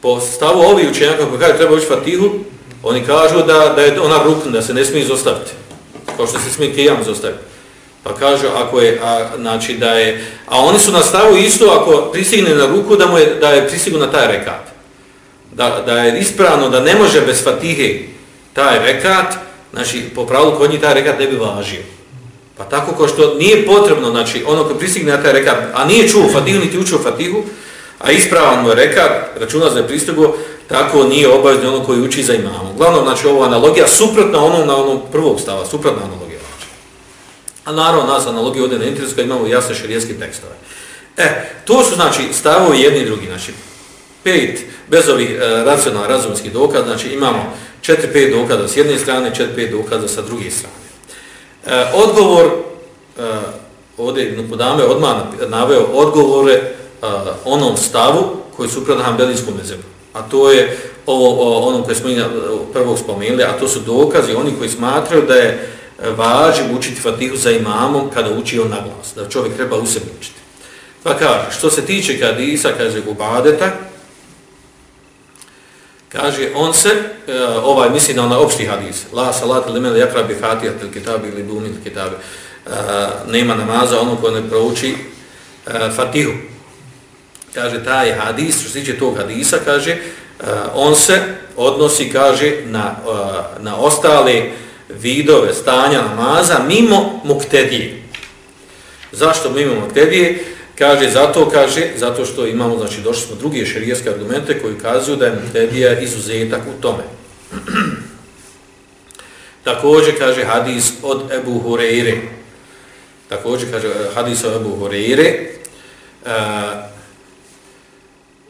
Po stavu ovi učenjaka koji kaže treba ući fatihu, oni kažu da, da je ona rukna, da se ne smije izostaviti. Kao što se smije kijam izostaviti. Pa kažu ako je, a, znači da je, a oni su na stavu isto ako pristigne na ruku da mu je, da je pristigo na taj rekat. Da, da je ispravno da ne može bez fatihe taj rekat, znači po pravilu kod njih taj rekat ne bi važio. Pa tako ko što nije potrebno, znači ono ko pristigne na taj rekat, a nije čuo fatihu, niti učio fatihu, a ispravan mu je rekat, računa za pristigu, tako nije obavezno ono koji uči za imamom. Glavno, znači ovo analogija suprotna onom na onom prvog stava, suprotna analogija. A naravno, nas analogija ovdje ne interesuje, imamo jasne širijeske tekstove. E, to su znači stavovi jedni i drugi, znači pet, bez ovih e, racionalnih razumskih dokaza, znači imamo četiri, pet dokaza s jedne strane, četiri, pet dokaza sa druge strane. E, odgovor, e, ovdje Ibn Podame odmah naveo odgovore e, onom stavu koji su upravo na Hanbelijskom mezebu. A to je ovo, o, ono koje smo prvog spomenuli, a to su dokazi oni koji smatraju da je važi učiti Fatihu za imamom kada uči on na glas, da čovjek treba u sebi učiti. Pa kaže, što se tiče Kadisa, kaže Gubadeta, Kaže, on se, e, ovaj misli na onaj opšti hadis, la salat ili mele jakra bi fatija til kitabi ili bumi til kitabi, e, nema namaza ono ko ne prouči e, fatihu. Kaže, taj hadis, što se tiče tog hadisa, kaže, on se odnosi, kaže, na, na ostale vidove stanja namaza mimo muktedije. Zašto mimo muktedije? Kaže, zato kaže, zato što imamo, znači, došli smo drugi šerijeske argumente koji kazuju da je muktedija izuzetak u tome. [clears throat] Također, kaže, hadis od Ebu Hureyre. Također, kaže, hadis od Ebu Hureyre. Uh,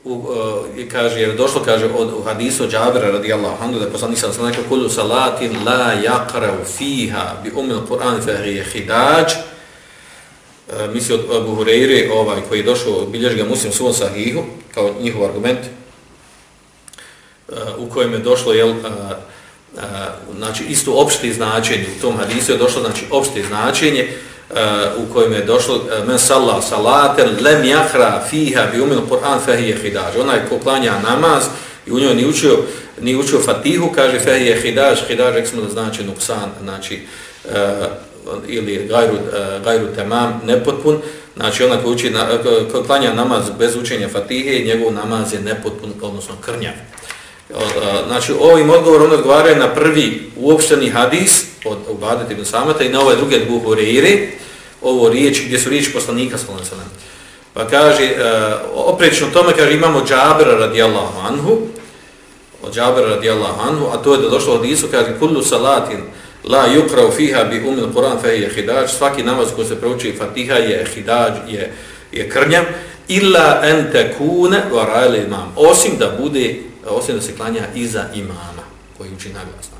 u, uh, kaže, jer došlo, kaže, od u hadisu Džabira Džabera radijallahu anhu, da je poslanik sam rekao, kullu salatin la yaqra fiha bi umil Kur'an fe je hidađ, E, misli od Abu Hureyre, ovaj, koji je došao, bilježi ga muslim svom sahihu, kao njihov argument, uh, u kojem je došlo, jel, uh, uh, znači, isto opšte značenje, u tom hadisu je došlo, znači, opšte značenje, uh, u kojem je došlo, e, men salla salaten, lem jahra fiha bi umil Kur'an fehije hidaž. Onaj ko klanja namaz i u njoj ni učio, ni učio fatihu, kaže fehije hidaž, hidaž, rekli smo da znači nuksan, znači, uh, ili gajru, uh, gajru temam, nepotpun, znači ona ko, uči na, ko klanja namaz bez učenja fatihe, njegov namaz je nepotpun, odnosno krnjav. Uh, znači ovim odgovorom odgovaraju na prvi uopšteni hadis od Ubadet ibn Samata i na ove druge dvije reire, ovo riječ, gdje su riječi poslanika sallam Pa kaže, e, uh, oprečno tome, kaže, imamo Džabera radijallahu anhu, od Džabera radijallahu anhu, a to je da došlo od Isu, kaže, kullu salatin, la yukrau fiha bi umil Kur'an fa je hidaj, svaki namaz koji se prouči Fatiha je hidaj, je, je krnjav, illa en tekune varajli imam, osim da bude, osim da se klanja iza imama, koji uči naglasno.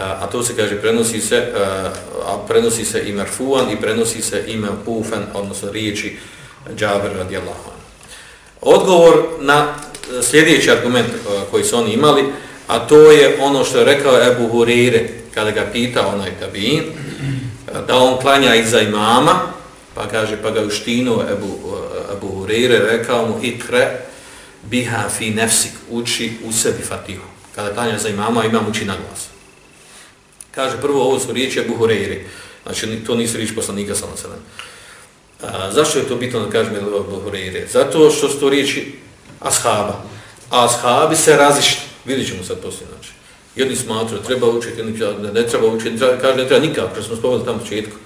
A to se kaže, prenosi se, e, a prenosi se i marfuan i prenosi se ime pufen, odnosno riječi džaber radijallahu Odgovor na sljedeći argument e, koji su oni imali, a to je ono što je rekao Ebu Hurire, kada ga pita onaj tabin, da on klanja iza imama, pa kaže, pa ga uštinu Ebu, e, Ebu Hurire rekao mu, itre biha fi nefsik, uči u sebi fatihu. Kada klanja za imama, imam uči na glas. Kaže, prvo ovo su riječi Abu Hureyri. Znači, to nisu riječi poslanika sa sellem. Zašto je to bitno da kažem Abu Hureyri? Zato što su to riječi ashaba. A ashabi se razišli. Vidjet ćemo sad poslije. Znači. Jedni smatruju, treba učiti, jedni ne, ne treba učiti, treba, kaže, ne treba nikako, što smo spomenuli tamo početku.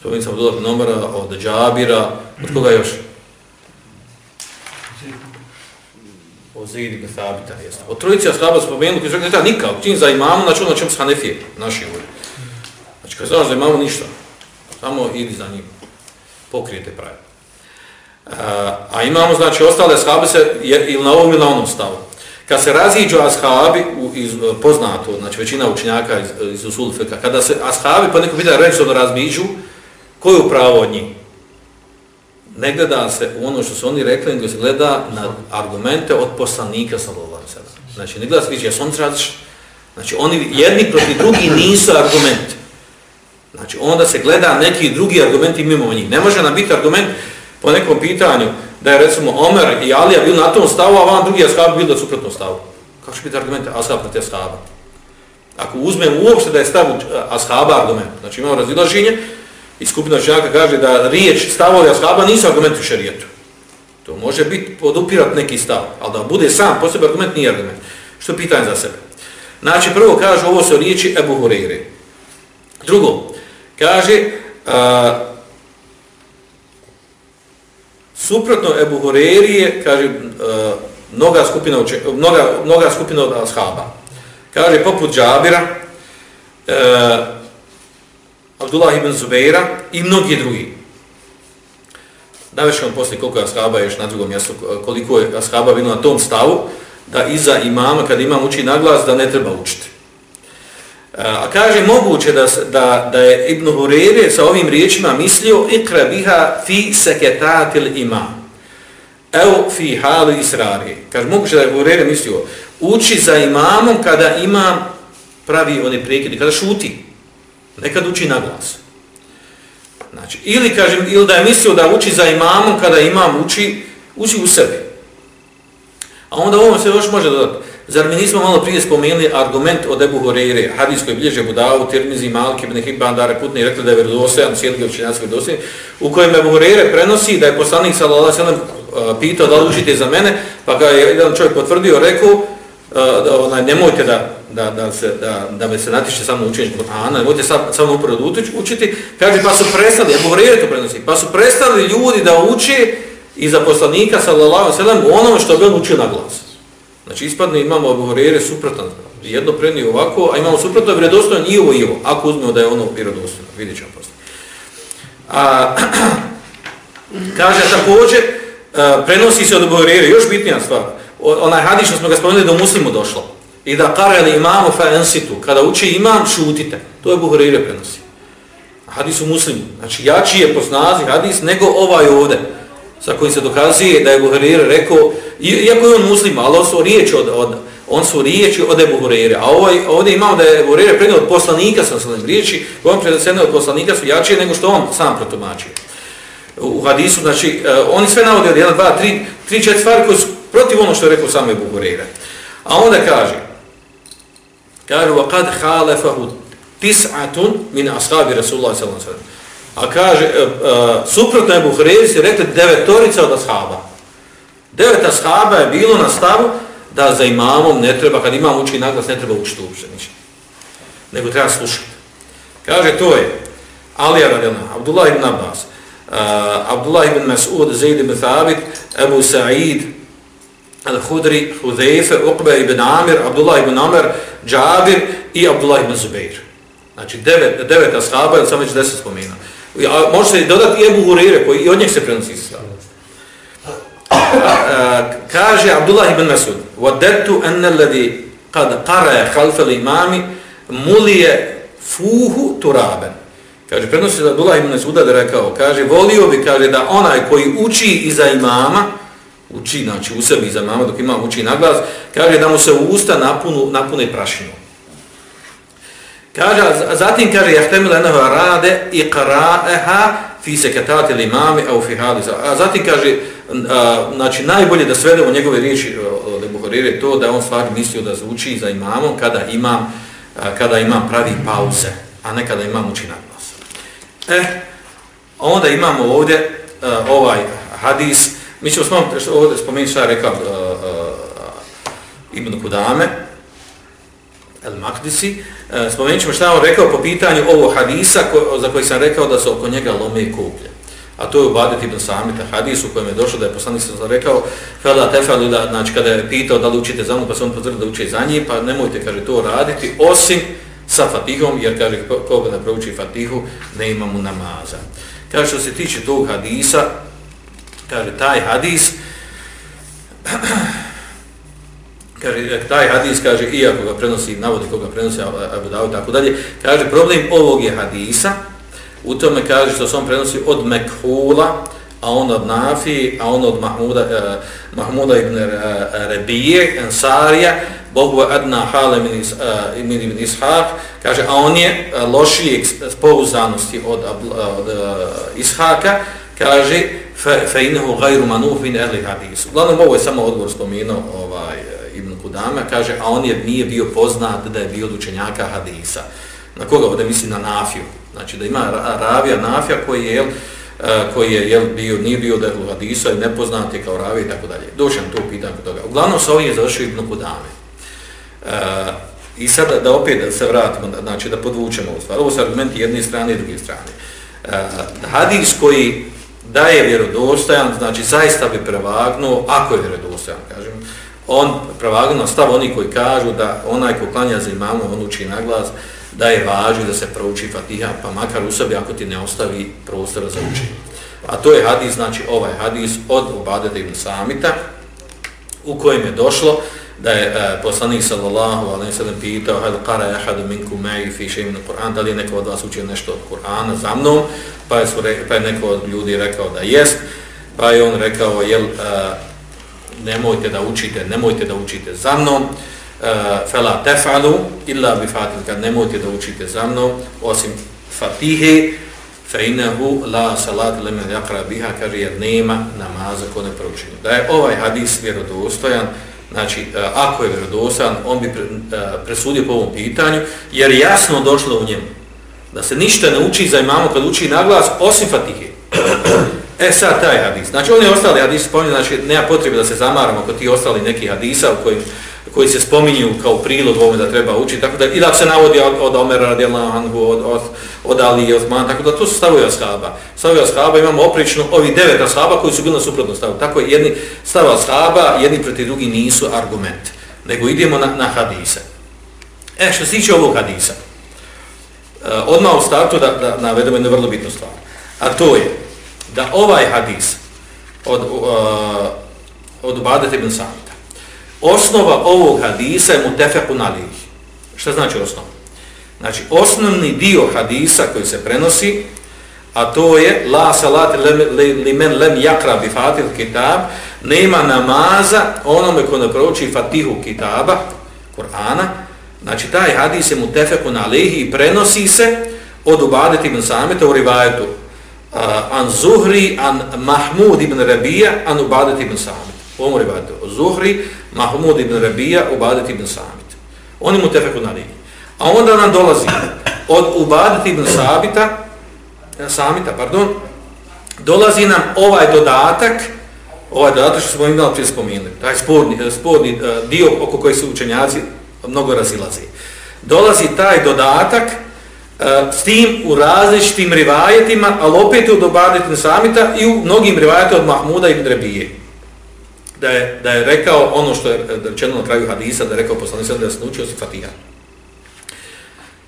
Spomenuli sam od Ulah Nomara, od Džabira, od koga još? O Zaid ibn Thabita, jeste. Od trojici ashaba spomenuli, koji su ne treba čim za imamu, znači ono čemu s Hanefije, naši uvijek. Znači, kad znaš za imamu ništa, samo idi za njim, pokrijete pravi. A, a imamo, znači, ostale ashabi se je, ili na ovom ili na onom stavu. Kad se raziđu ashabi, u, iz, poznato, znači većina učenjaka iz, iz Usul Feka, kada se ashabi pa neko pitanje ređeno razmiđu, ko je od njih? Ne gleda se u ono što su oni rekli, nego se gleda na argumente od poslanika sallallahu sada. Znači, ne gleda se viđe, jesu oni različni? Znači, oni jedni proti drugi nisu argumenti. Znači, onda se gleda neki drugi argumenti mimo njih. Ne može nam biti argument po nekom pitanju, da je recimo Omer i Alija bili na tom stavu, a van drugi ashab bili da suprotno stavu. Kako će biti argument ashab proti ashaba? Ako uzmem uopšte da je stav ashaba argument, znači imamo razilaženje, i skupina učenjaka kaže da riječ stavovi ashaba nisu argument u šarijetu. To može biti podupirat neki stav, ali da bude sam posebno argument nije argument. Što pitanje za sebe? Znači, prvo kaže, ovo su riječi Ebu Hureyre. Drugo, kaže, uh, Suprotno Ebu Hurerije, kaže, uh, mnoga, skupina uče, mnoga, mnoga skupina od ashaba. Kaže, poput Džabira, uh, Abdullah ibn Zubeira i mnogi drugi. Daveš vam poslije koliko je ashaba još na drugom mjestu, koliko je ashaba bilo na tom stavu, da iza imama, kad imam uči naglas, da ne treba učiti. E, a kaže moguće da, da, da je Ibn Hurere sa ovim riječima mislio ikra biha fi seketatil imam. Evo fi halu israri. Kaže moguće da je Hurere mislio uči za imamom kada imam pravi one prekide, kada šuti. Nekad uči na glas. Znači, ili, kažem, ili da je mislio da uči za imamom kada imam uči, uči u sebi. A onda ovo se još može dodati. Zar mi nismo malo prije spomenuli argument od Ebu Horeire, hadis koji bilježe Budavu, Tirmizi, Malki, Ibn Hibban, Dare Putni, rekli da je vredostojan, sjedli učenjanski vredostojan, u kojem Ebu Horeire prenosi da je poslanik sallallahu sallam uh, pitao da li učite za mene, pa ga je jedan čovjek potvrdio, rekao, uh, da, onaj, nemojte da, da, da, se, da, da me se natište samo učenje Kur'ana, nemojte sa, samo upravo učiti, kaže, pa su prestali, Ebu Horeire to prenosi, pa su prestali ljudi da uče za poslanika sallallahu sallam u onome što bi on učio na glas. Znači ispadne imamo Abu suprotan, jedno prednije ovako, a imamo suprotno vredostojno i ovo i ovo, ako uzmemo da je ono vjerodostojno, vidjet ćemo posle. A, [clears throat] kaže također, e, prenosi se od Abu još bitnija stvar, onaj hadis što smo ga spomenuli da muslimu došlo, i da kareli imamu fa ensitu, kada uči imam, šutite, to je Abu prenosi. Hadis u muslimu, znači jači je po snazi hadis nego ovaj ovde sa kojim se dokazuje da je Buharira rekao, iako je on muslim, ali on su riječi od, od, on su riječi od Ebu A ovaj, ovdje imamo da je Hurere prednio od poslanika sa osnovim riječi, on predsedne od poslanika su jačije nego što on sam protumačio. U hadisu, znači, uh, oni sve navode od 1, 2, 3, 3, 4 stvari koje su protiv ono što je rekao sam Ebu Hurere. A onda kaže, kaže, وَقَدْ حَالَفَهُ تِسْعَةٌ مِنْ أَصْحَابِ رَسُولَ اللَّهِ سَلَّمَ A kaže, uh, suprotno je Buhrevi si rekli devetorica od ashaba. Devet ashaba je bilo na stavu da za imamom ne treba, kad imam uči naglas, ne treba učiti uopšte ništa. Nego treba slušati. Kaže, to je Alija radijana, Abdullah ibn Abbas, uh, Abdullah ibn Mas'ud, Zaid ibn Thabit, Abu Sa'id, Al-Hudri, Hudhaife, Uqba ibn Amir, Abdullah ibn Amr, Džabir i Abdullah ibn Zubair. Znači, devet, devet ashaba, ili sam već deset spomenuo. A može se dodati i Ebu Hurire, koji i od njeg se prenosi sa. Kaže Abdullah ibn Masud, وَدَدْتُ أَنَّ الَّذِي قَدْ قَرَيَ خَلْفَ الْإِمَامِ مُلِيَ فُوهُ تُرَابًا Kaže, prenosi se Abdullah ibn Masud da rekao, kaže, volio bi, kaže, da onaj koji uči iza imama, uči, znači u sebi za mama dok imam uči na glas, kaže da mu se u usta napunu, napune prašinu. Kaže, zatim kaže, jahtemila enahu rade i qara'eha fi sekatati l'imami au fi hadisa. A zatim kaže, a, znači, najbolje da svede u njegove riječi e, od Buharire to da on stvar mislio da zvuči za imamom kada imam kada imam pravi pauze, a ne kada imam uči na glas. E, onda imamo ovdje e, ovaj hadis, mi ćemo smo ovdje spomenuti šta je rekao e, e, Ibn Kudame, El Makdisi, e, spomenut ćemo šta je on rekao po pitanju ovog hadisa ko, za koji sam rekao da se oko njega lome kuplje a to je u Badet ibn Samita hadisu u kojem je došlo da je poslanik sam rekao fela tefalu da, znači kada je pitao da li učite za mnom, pa se on potvrdio da uče za njim, pa nemojte, kaže, to raditi, osim sa fatihom, jer kaže, koga ne prouči fatihu, ne ima mu namaza. Kaže, što se tiče tog hadisa, kaže, taj hadis, kaže, taj hadis, kaže, iako ga prenosi, navodi koga prenosi Abu Dawud, tako dalje, kaže, problem ovog je hadisa, U tome kaže što se on prenosi od Mekhula, a on od Nafi, a on od Mahmuda, eh, Mahmuda ibn eh, Rebije, Ensarija, Bogu adna hale min, is, uh, min ibn Ishaq, kaže, a on je uh, lošijeg pouzdanosti od, od uh, Ishaka, kaže, fe, fe inahu gajru manuf min ehli hadisu. Uglavnom, ovo je samo odgovor spomenuo ovaj, Ibn Kudama, kaže, a on je nije bio poznat da je bio od učenjaka hadisa. Na koga ovdje misli na Nafiju? Znači da ima ravija nafija koji je, e, koji je jel, bio, nije bio da je hadisa i nepoznat je kao ravija i tako dalje. Došam to pitan kod toga. Uglavnom sa ovim je završio Ibn Kudame. E, I sada da opet da se vratimo, znači da podvučemo ovu stvar. Ovo su argumenti jedne strane i druge strane. E, hadis koji da je vjerodostojan, znači zaista bi prevagnuo, ako je vjerodostojan, kažem, on prevagnuo stav oni koji kažu da onaj ko klanja za imamu, on uči na glas, da je važno da se prouči Fatiha, pa makar u sebi ako ti ne ostavi prostora za učenje. A to je hadis, znači ovaj hadis od Obadeta ibn Samita, u kojem je došlo da je uh, poslanik sallallahu alaihi sallam pitao hal qara ahad minkum ma'i fi shay'in al-Qur'an? Da li neko od vas učio nešto od Kur'ana za mnom, pa je, su, pa je neko od ljudi rekao da jest, pa je on rekao, jel, uh, nemojte da učite, nemojte da učite za mnom, e, uh, fala taf'alu illa bi fatih kad nemojte da učite za mnom, osim fatihe, fe inahu la salat liman yaqra biha, kaže nema namaza ko ne proučenju. Da je ovaj hadis vjerodostojan, znači e, ako je vjerodostojan, on bi e, presudio po ovom pitanju, jer jasno došlo u njemu da se ništa ne uči za imamo kad uči naglas, osim fatihe. E sad taj hadis. Znači oni ostali hadisi spominju, znači nema potrebe da se zamaramo kod ti ostali neki hadisa u kojim koji se spominju kao prilog ovome da treba učiti, tako da, i da se navodi od, od Omera radijallahu anhu, od, od, od Ali i Osman, tako da to su stavovi ashaba. Stavovi ashaba imamo oprično ovih devet ashaba koji su bili na suprotnom stavu. Tako je, jedni stav ashaba, jedni proti drugi nisu argument, nego idemo na, na hadise. E, što se tiče ovog hadisa, e, odmah u startu da, da navedemo jednu vrlo bitnu stvar. A to je da ovaj hadis od, uh, od Ubadet ibn Samit, Osnova ovog hadisa je mutefekun alih. Šta znači osnova? Znači, osnovni dio hadisa koji se prenosi, a to je la salat li men lem jakra bi fatil kitab, nema namaza onome ko ne prouči fatihu kitaba, Kur'ana, znači taj hadis je mutefekun alih i prenosi se od Ubadet ibn Samita u rivajetu uh, an Zuhri, an Mahmud ibn Rabija, an Ubadet ibn Samita. U ovom rivajetu. Zuhri, Mahmud ibn Rabija, Ubadet ibn Samit. Oni mu tefeku na liniji. A onda nam dolazi od Ubadet ibn Sabita, eh, Samita, pardon, dolazi nam ovaj dodatak, ovaj dodatak što smo imali prije spomenuli, taj sporni, eh, sporni eh, dio oko koji su učenjaci mnogo razilazi. Dolazi taj dodatak s tim u različitim rivajetima, ali opet u Ubadet ibn Samita i u mnogim rivajetima od Mahmuda ibn Rabije da je, da je rekao ono što e, je rečeno na kraju hadisa, da je rekao poslanik sallallahu da se naučio si Fatiha.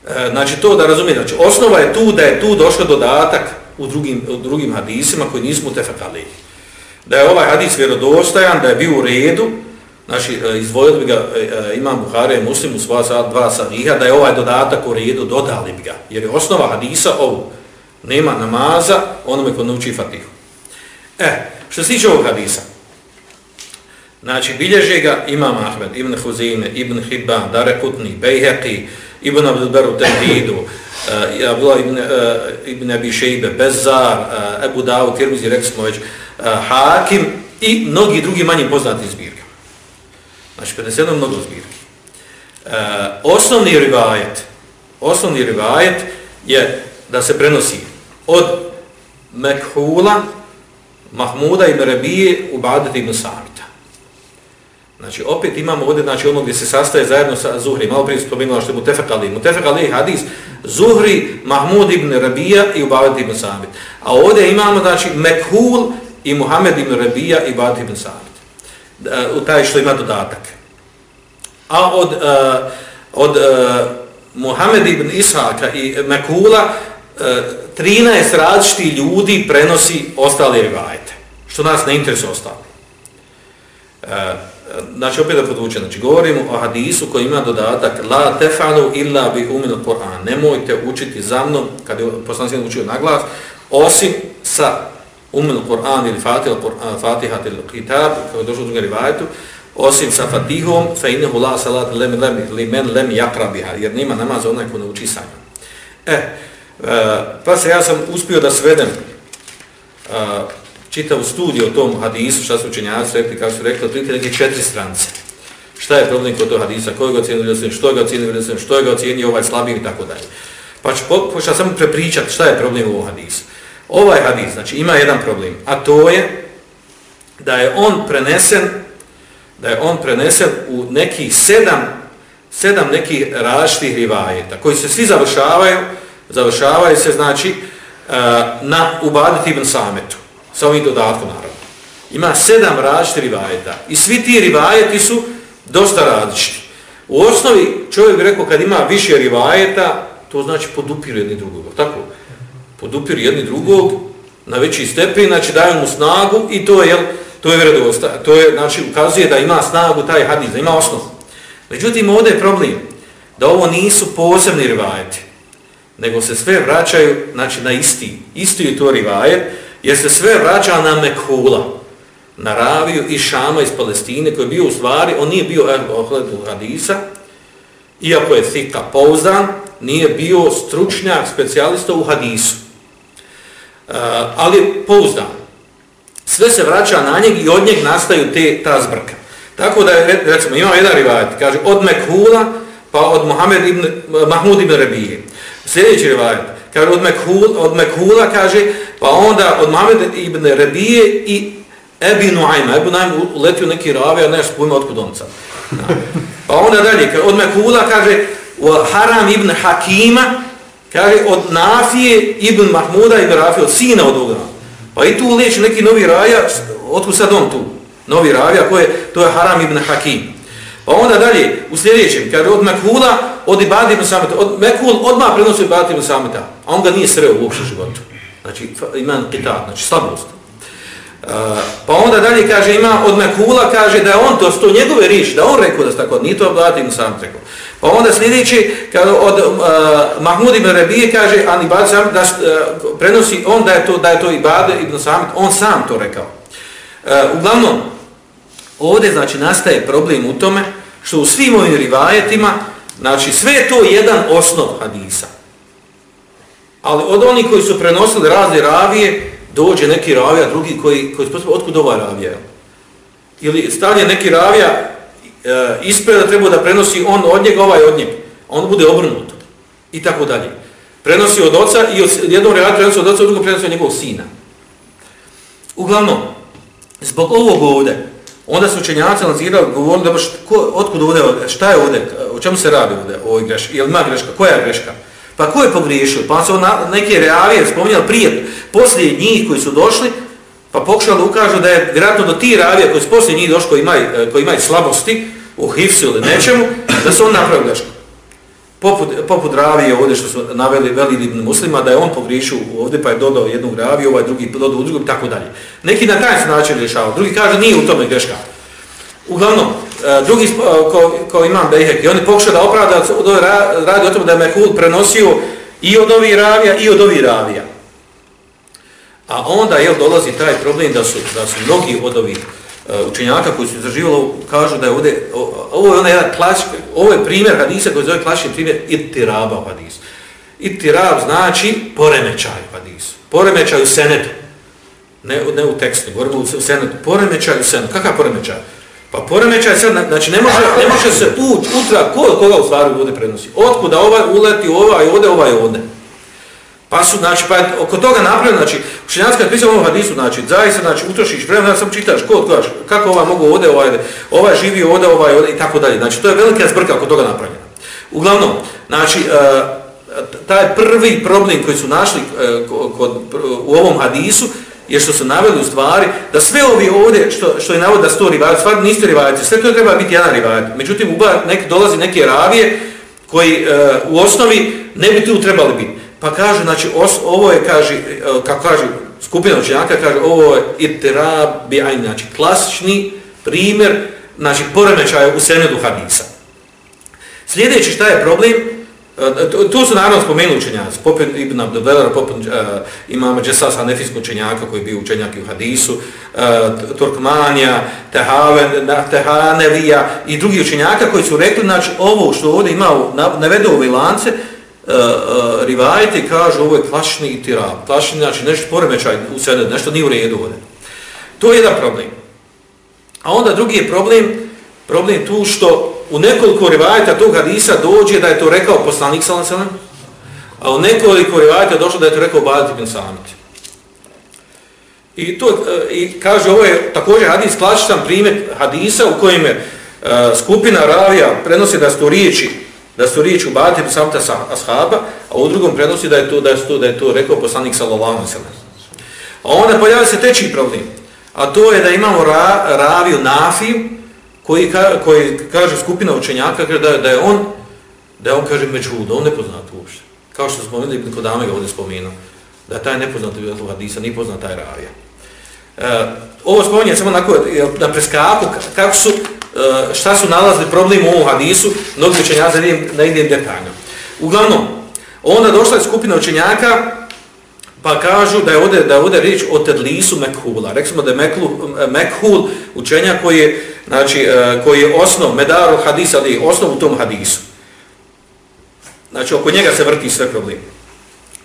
E, znači to da razumije, znači osnova je tu da je tu došao dodatak u drugim, u drugim hadisima koji nismo tefakali. Da je ovaj hadis vjerodostajan, da je bio u redu, znači e, izvojili bi ga e, e, imam Buhari i Muslim u svoja dva sadiha, da je ovaj dodatak u redu, dodali bi ga. Jer je osnova hadisa ovo, nema namaza onome ko nauči Fatihu. E, što se tiče ovog hadisa, Znači, bilježe ga Imam Ahmed, Ibn Huzime, Ibn Hibban, Darekutni, Bejheqi, Ibn Abdelberu Tehdidu, uh, eh, Abdullah Ibn, uh, Ibn Abi Šeibe, Bezar, uh, eh, Ebu Davu, Tirmizi, rekli smo već, uh, Hakim i mnogi drugi manji poznati zbirke. Znači, 51 mnogo zbirke. osnovni rivajet, osnovni rivajet je da se prenosi od Mekhula, Mahmuda ibn Rabije, Ubadet ibn Samita. Znači, opet imamo ovdje, znači, ono gdje se sastaje zajedno sa Zuhri, malo prije spomenula što je Mutefek Ali. Mutefek Ali je hadis Zuhri, Mahmud ibn Rabija i Ubadet ibn Samit. A ovdje imamo, znači, Mekhul i Muhammed ibn Rabija i Ubadet ibn Samit. U taj što ima dodatak. A od, uh, od uh, Muhammed ibn Ishaka i Mekhula, e, uh, 13 različiti ljudi prenosi ostale rivajete. Što nas ne interesuje ostalo. Uh, znači opet da podvuče, znači govorimo o hadisu koji ima dodatak la tefalu illa bi umil Kur'an. Nemojte učiti za mnom, kad je poslanci učio na glas, osim sa umil Kur'an ili Fatiha, Fatiha ili Kitab, kao je došlo u drugom rivajetu, osim sa Fatihom, fe innehu la salat lem, lem, li men lem jakra biha, jer nima namaz onaj ko ne uči sa njom. E, e, pa se ja sam uspio da svedem e, čitavu studiju o tom hadisu, šta su učenjaci rekli, kako su rekli, otprilike neke četiri strance. Šta je problem kod tog hadisa, koji ga ocjenio, što ga ocjenio, što ga ocjenio ovaj slabiji i tako dalje. Pa ću pokušati samo prepričati šta je problem u ovom hadisu. Ovaj hadis, znači, ima jedan problem, a to je da je on prenesen da je on prenesen u nekih sedam, sedam nekih različitih rivajeta, koji se svi završavaju, završavaju se, znači, eh, na Ubadit ibn Sametu sa ovim dodatkom naravno. Ima sedam različitih rivajeta i svi ti rivajeti su dosta različiti. U osnovi čovjek bi rekao kad ima više rivajeta, to znači podupiru jedni drugog, tako? Podupiru jedni drugog na veći stepen, znači daju mu snagu i to je, jel, to je vjerodosta, to je, znači ukazuje da ima snagu taj hadis, da ima osnovu. Međutim, ovdje je problem da ovo nisu posebni rivajeti, nego se sve vraćaju znači, na isti, isti je to rivajet, jer se sve vraća na Mekhula, na Raviju i Šama iz Palestine, koji je bio u stvari, on nije bio ohledu hadisa, iako je Thika pouzdan, nije bio stručnjak, specijalista u hadisu. Uh, ali pouzdan. Sve se vraća na njeg i od njeg nastaju te, ta zbrka. Tako da, je, recimo, ima jedan rivajet, kaže, od Mekhula, pa od Mohamed ibn, Mahmud ibn Rebije. Sljedeći rivajet, kaže od Mekhul, od Mekhula kaže pa onda od Mamed ibn Rabije i Ebi Nuayma Ebi Nuayma uletio neki ravi a ne spojima otkud on sad. [laughs] Pa onda dalje kaže, od Mekhula kaže Haram ibn Hakima kaže od Nafije ibn Mahmuda ibn Rafi od sina od ovoga. Pa i tu uleći neki novi raja otkud sad on tu? Novi ravija ko je, to je Haram ibn Hakim. Pa onda dalje, u sljedećem, kaže od Mekhula, od Ibadi ibn Samita, od Mekhul odmah prenosi Ibadi ibn Samita, a on ga nije sreo u uopšte životu. Znači, ima kitat, znači slabost. Uh, pa onda dalje kaže, ima od Mekula kaže da je on, to su njegove riječi, da on rekao da se tako, nije to Ibadi ibn rekao. Pa onda sljedeći, kaže, od uh, Mahmud ibn Rebije, kaže, an ibad sam da uh, prenosi on da je to, da je to ibad ibn Samit on sam to rekao. Uh, uglavnom, Ovdje znači nastaje problem u tome što u svim ovim rivajetima, znači sve to jedan osnov hadisa. Ali od onih koji su prenosili razne ravije, dođe neki ravija, drugi koji, koji sposobno, otkud ova ravija? Ili stavlje neki ravija e, ispred da treba da prenosi on od njega, ovaj od njega. On bude obrnut. I tako dalje. Prenosi od oca i od jednom ravija prenosi od oca, drugom prenosi od njegovog sina. Uglavnom, zbog ovog ovdje, Onda su učenjaci analizirali, govorili, dobro, ko, otkud ovdje, šta je ovdje, o čemu se radi ovdje, o ovoj greški, je li ima greška, koja je greška? Pa ko je pogriješio? Pa su na, neke reavije spominjali prije, poslije njih koji su došli, pa pokušali da ukažu da je vjerojatno do ti reavije koji su poslije njih došli, koji imaju, e, koji imaju slabosti u hifsu ili nečemu, da su on napravili grešku poput, poput ravije ovdje što su naveli veli muslima, da je on pogriješio ovdje pa je dodao jednu raviju, ovaj drugi dodao u drugom i tako dalje. Neki na taj način rješavaju, drugi kaže nije u tome greška. Uglavnom, E, drugi e, ko, ko imam Bejhek i oni pokušaju da opravda radi o tome da je Mehul prenosio i od ovih ravija i od ovih ravija. A onda je dolazi taj problem da su, da su mnogi od ovih e, učenjaka koji su izraživali kažu da je ovdje, ovo je onaj jedan klasički, ovo je primjer hadisa koji zove klasični primjer itiraba u hadisu. Itirab znači poremećaj u hadisu. Poremećaj u senetu. Ne, ne u tekstu, govorimo u senetu. Poremećaj u senetu. Kakav poremećaj? Pa poremećaj sad, znači ne može, ne može se ući utra ko, koga u stvari ovdje prenosi. Otkuda ovaj uleti, ovaj ovdje, ovaj ovdje. Pa su, znači, pa oko toga napravljeno, znači, učenjanska pisao ovom hadisu, znači, zaista, znači, utrošiš vremena, sam čitaš, kod, kod, kako ovaj mogu ovdje, ovaj, ovaj živi ovdje, ovaj ovdje, i tako dalje. Znači, to je velika zbrka oko toga napravljena. Uglavnom, znači, e, taj prvi problem koji su našli e, kod, u ovom hadisu, je što su naveli u stvari, da sve ovi ovdje, što, što je navod da sto rivajati, stvari niste rivajati, sve to treba biti jedan rivajat. Međutim, u nek, dolazi neke ravije koji e, u osnovi ne bi tu trebali biti. Pa kaže, znači, os, ovo je, kaže, e, kako kaže, skupina učenjaka, kaže, ovo je itirabi, znači, klasični primjer, znači, poremećaja u senedu hadisa. Sljedeći šta je problem, E, to su naravno spomenuli učenjaci, poput Ibn Abdelera, poput uh, imama Džesasa, Hanefijskog učenjaka koji je bio učenjak u hadisu, uh, Turkmanija, Tehaven, Tehanevija i drugi učenjaka koji su rekli, znači, ovo što ovdje imao, navedu ove lance, uh, uh, rivajte kažu ovo je klašni itirab. Klašni znači nešto poremećaj u sebe, nešto nije u redu ovdje. To je jedan problem. A onda drugi je problem, problem tu što u nekoliko rivajta tog hadisa dođe da je to rekao poslanik sallam sallam, a u nekoliko rivajta došlo da je to rekao Badat ibn Samit. I, to, e, I kaže, ovo je također hadis, klasičan primjer hadisa u kojem je uh, skupina ravija prenosi da su riječi da su riječ Samita sa ashaba, a u drugom prenosi da je to da je to da je to rekao poslanik sallallahu alejhi ve sellem. A onda pojavlja se treći problem. A to je da imamo ra, raviju Nafiju koji ka, koji kaže skupina učenjaka kaže da da je on da on kaže međhud, on nepoznat uopšte. Kao što smo vidjeli kod Dame ga ovdje spomenuo, da taj nepoznat u hadisa, ni poznat taj ravija. E, ovo spominje samo na, na preskaku kako su e, šta su nalazili problem u ovom hadisu, mnogi učenjaci ne idem detaljno. Uglavnom, onda došla je skupina učenjaka, pa kažu da je ovdje, da je ovdje riječ o tedlisu mekhula. Rekli da je meklu, mekhul učenja koji je, znači, e, koji je osnov, medaru hadisa, ali je osnov u tom hadisu. Znači, oko njega se vrti sve problem.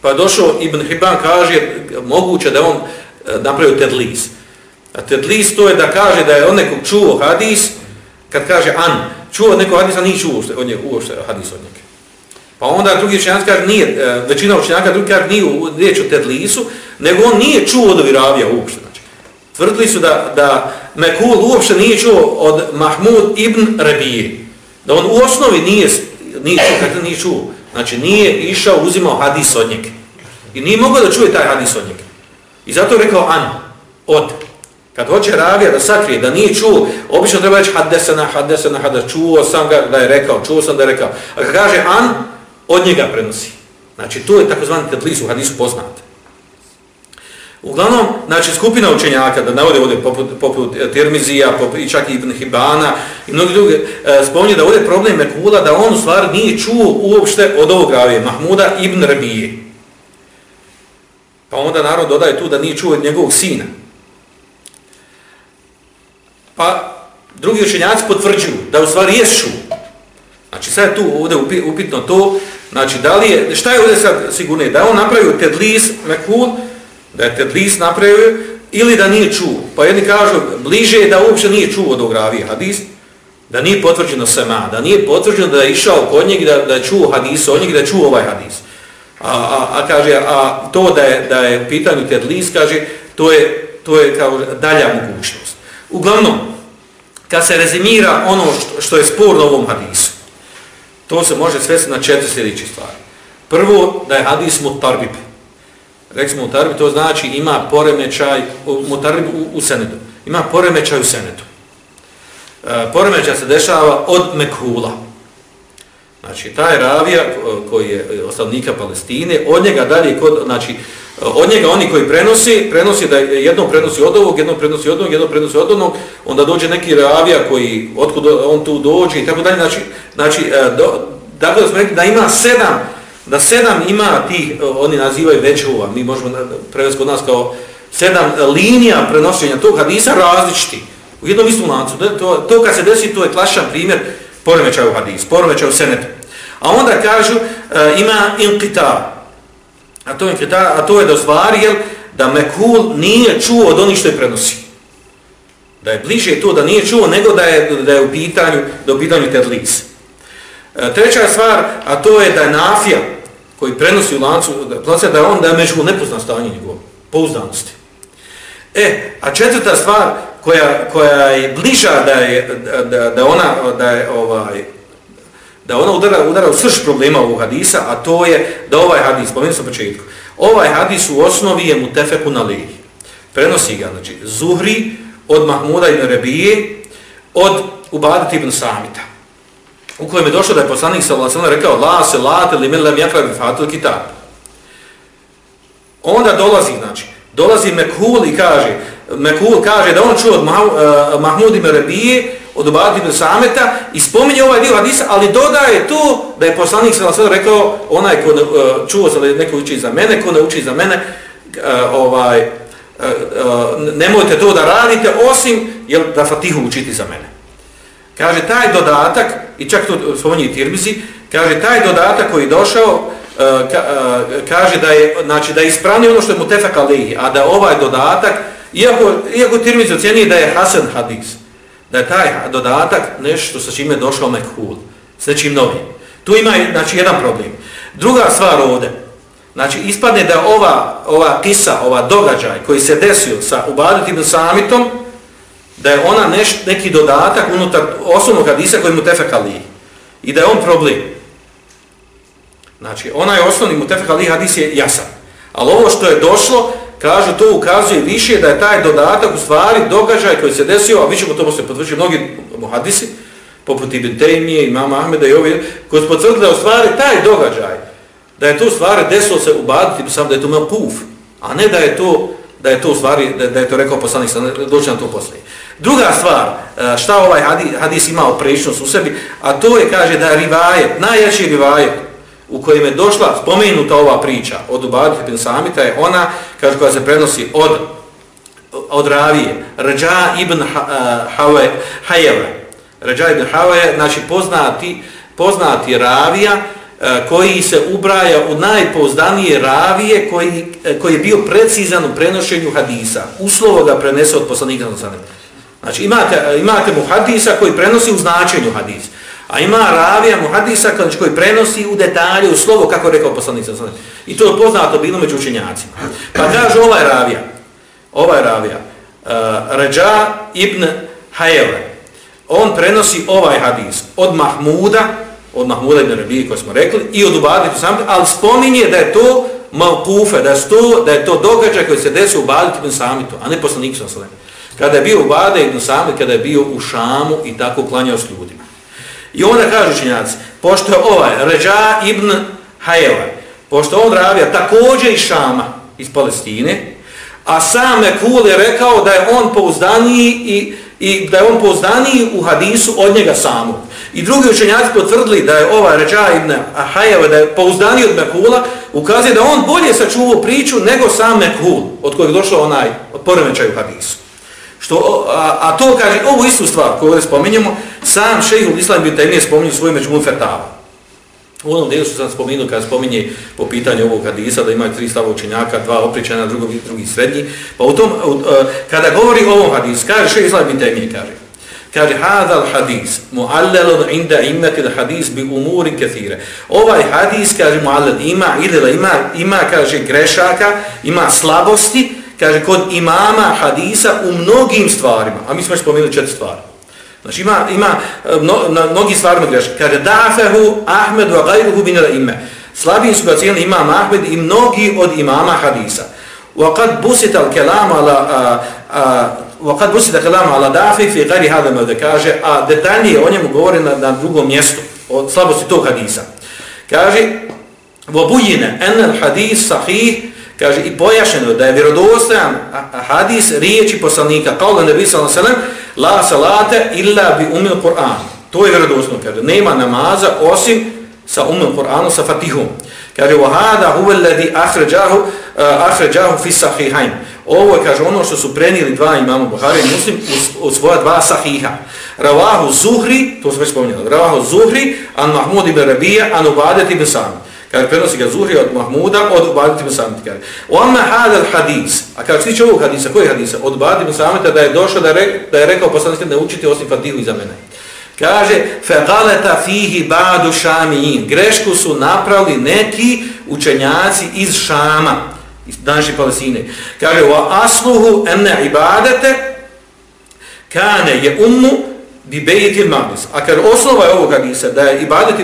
Pa je došao Ibn Hibban, kaže, moguće da on e, napravio tedlis. A tedlis to je da kaže da je on nekog čuo hadis, kad kaže an, čuo neko hadisa, nije čuo od njega, uopšte hadis od njega. Pa onda drugi učenjak kaže, nije, e, većina učenjaka drugi kaže, nije riječ o Tedlisu, nego on nije čuo od Viravija uopšte. Znači, tvrdili su da, da Mekul uopšte nije čuo od Mahmud ibn Rebije. Da on u osnovi nije, nije čuo, kako nije čuo. Znači, nije išao, uzimao hadis od njega. I nije mogao da čuje taj hadis od njega. I zato je rekao an, od. Kad hoće ravija da sakrije, da nije čuo, obično treba reći hadesena, hadesena, hadesena, čuo sam ga da je rekao, čuo sam da je rekao. A kad kaže an, od njega prenosi. Znači, to je takozvani tedlis u hadisu poznat. Uglavnom, znači, skupina učenjaka, da navode ovdje poput, poput e, Tirmizija, poput, i čak i Ibn Hibana, i mnogi drugi, e, spominje da ovdje problem Mekula, da on u stvari nije čuo uopšte od ovog ravije, Mahmuda Ibn Rabije. Pa onda narod dodaje tu da nije čuo od njegovog sina. Pa drugi učenjaci potvrđuju da u stvari jesu. Znači sad je tu ovdje upitno to, znači da li je, šta je ovdje sad sigurno, da on napravio tedlis mekul, da je tedlis napravio, ili da nije čuo. Pa jedni kažu, bliže je da uopće nije čuo od ogravije hadis, da nije potvrđeno sema, da nije potvrđeno da je išao kod njeg, da, da je čuo hadis od njeg, da je čuo ovaj hadis. A, a, a kaže, a to da je, da je pitanju tedlis, kaže, to je, to je kao dalja mogućnost. Uglavnom, kad se rezimira ono što, što je sporno u ovom hadisu, to se može svesti na četiri sljedeće stvari. Prvo, da je hadis mutarbib. Rekli mutarbib, to znači ima poremećaj, mutarbib u, u senedu. Ima poremećaj u senedu. E, poremećaj se dešava od mekhula. Znači, taj ravija koji je e, ostavnika Palestine, od njega dalje, kod, znači, od njega oni koji prenosi, prenosi da jednom prenosi od ovog, jednom prenosi od onog, jednom prenosi od onog, onda dođe neki ravija koji, otkud on tu dođe i tako dalje, znači, znači e, do, dakle da smo rekli da ima sedam, da sedam ima tih, e, oni nazivaju većova, mi možemo prevesti kod nas kao sedam linija prenošenja tog hadisa različiti, u jednom istom lancu, to, to kad se desi, to je klašan primjer poremećaju hadis, poremećaju senet. A onda kažu, e, ima inqita, A to je, a to je da stvari, jel, da Mekul nije čuo od onih što je prenosi. Da je bliže to da nije čuo nego da je, da je u pitanju, da je u pitanju tedlis. E, treća stvar, a to je da je nafija koji prenosi u lancu, da, da je on da je među nepoznan stanje njegovom, pouzdanosti. E, a četvrta stvar koja, koja je bliža da je, da, da ona, da je ovaj, da ona udara, udara u srž problema ovog hadisa, a to je da ovaj hadis, spomenuo sam početku, ovaj hadis u osnovi je mutefeku na lihi. Prenosi ga, znači, Zuhri od Mahmuda ibn Rebije, od Ubadat ibn Samita, u kojem je došlo da je poslanik sallallahu rekao la se late li min lam yakra bi fatul kitab. Onda dolazi, znači, dolazi Mekhul i kaže, Mekhul kaže da on čuo od eh, Mahmuda Mahmud ibn Rebije, od Ubadat ibn Sameta i spominje ovaj dio hadisa, ali dodaje tu da je poslanik sallallahu rekao onaj ko ne, e, čuo se da neko uči za mene, ko ne uči za mene, e, ovaj, e, nemojte to da radite osim jel, da Fatihu učiti za mene. Kaže, taj dodatak, i čak to spominje Tirmizi, kaže, taj dodatak koji je došao, ka, kaže da je, znači, da je ispravni ono što je mu tefak alihi, a da ovaj dodatak, iako, iako Tirmizi ocjenije da je Hasan hadis, da je taj dodatak nešto sa čime je došao mekhul, s nečim novim. Tu ima, znači, jedan problem. Druga stvar ovde, znači, ispadne da ova, ova kisa, ova događaj koji se desio sa Ubaditim samitom, da je ona neš, neki dodatak unutar osnovnog hadisa koji mu tefekali i da je on problem. Znači, onaj osnovni mu tefekali hadis je jasan. Ali ovo što je došlo, kažu, to ukazuje više da je taj dodatak u stvari događaj koji se desio, a vi ćemo to poslije potvrđiti mnogi hadisi, poput Ibn Tejmije, imama Ahmeda i ovi, koji su potvrdili da je u stvari taj događaj, da je to u stvari desilo se u baditi, sam da je to imao puf, a ne da je to da je to u stvari, da, da je to rekao poslanik, doći nam to poslije. Druga stvar, e, šta ovaj hadis, hadis imao prečnost u sebi, a to je, kaže, da je rivajet, najjači rivajet u kojem je došla, spomenuta ova priča od Ubadih ibn Samita, je ona, kaže, koja se prenosi od, od ravije, Rađa ibn eh, e, Hajeve. Rađa ibn Hajeve, znači poznati, poznati ravija, eh, koji se ubraja u najpouzdanije ravije koji, eh, koji je bio precizan u prenošenju hadisa. Uslovo ga prenese od poslanika. Znači imate, imate mu hadisa koji prenosi u značenju hadisa. A ima ravija mu hadisa koji prenosi u detalje, u slovo, kako je rekao poslanik sa I to je poznato bilo među učenjacima. Pa kaže ovaj ravija, ovaj ravija, e, uh, Ređa ibn Hajele, on prenosi ovaj hadis od Mahmuda, od Mahmuda ibn Rabije koji smo rekli, i od Ubadit sam, ali spominje da je to malkufe, da je to, da je to događaj koji se desio u Ubadi ibn Samitu, a ne poslanik sa kada je bio u Bade ibn Samit, kada je bio u Šamu i tako klanjao s ljudima. I onda kažu činjaci, pošto je ovaj Ređa ibn Hajeva, pošto on ravija također iz Šama, iz Palestine, a sam Mekul je rekao da je on pouzdaniji i, i da je on pouzdaniji u hadisu od njega samog. I drugi učenjaci potvrdili da je ova Ređa ibn Ahajeva, da je pouzdaniji od Mekula, ukazuje da on bolje sačuvao priču nego sam Mekul, od kojeg došao onaj, od poremećaju hadisu. Što, a, a to kaže, ovu istu stvar koju ovdje spominjemo, sam šejh Islam bin Taymiye spominje svoj međumun fetava. U onom dijelu što sam spominuo kada spominje po pitanju ovog hadisa da imaju tri stava učenjaka, dva opričana, drugi, drugi srednji. Pa u tom, u, uh, kada govori o ovom hadisu, kaže šejh Islam bin Taymiye, kaže, kaže, hadal hadis, muallelun inda imati hadis bi umurin kathire. Ovaj hadis, kaže, muallel, ima, idela, ima, ima, kaže, grešaka, ima slabosti, kaže, kod imama hadisa u mnogim stvarima, a mi smo još spomenuli četiri stvari. Znači ima, ima e, mno, na mnogi stvarima greška. Kaže, da'afehu Ahmedu a gajruhu binila ime. Slabim su ga cijeli imam Ahmed i mnogi od imama hadisa. وقد بسط الكلام على وقد بسط الكلام على دافع في غير هذا ما kaže a detaljnije o njemu govori na, na drugom mjestu od slabosti tog hadisa kaže وبين ان الحديث صحيح kaže i pojašnjeno da je vjerodostojan hadis riječi poslanika kao da nebi sallallahu alejhi ve sellem la salate illa bi umil Kur'an. To je vjerodostojno kaže nema namaza osim sa umil Kur'anom sa Fatihom. Kaže wa hada huwa alladhi akhrajahu akhrajahu fi sahihain. Ovo je kaže ono što su prenijeli dva imama Buhari i Muslim od svoja dva sahiha. Rawahu Zuhri, to smo već spomenuli. Rawahu Zuhri an Mahmud ibn Rabija, an Ubadet ibn Sam. Kaže, prenosi ga Zuhri od Mahmuda, od Ubadit ibn Samit. Kaže, Oma hadal hadis, a kaže, svi ovog hadisa, koji hadisa? Od Ubadit ibn Samita da je došao, da je, re, da je rekao poslanik ne učiti osim Fatihu iza mene. Kaže, fegaleta fihi badu šamiin. Grešku su napravili neki učenjaci iz Šama, iz današnje Palestine. Kaže, wa asluhu ene ibadete kane je ummu bi bejtil magdis. A kaže, osnova je ovog hadisa, da je ibadet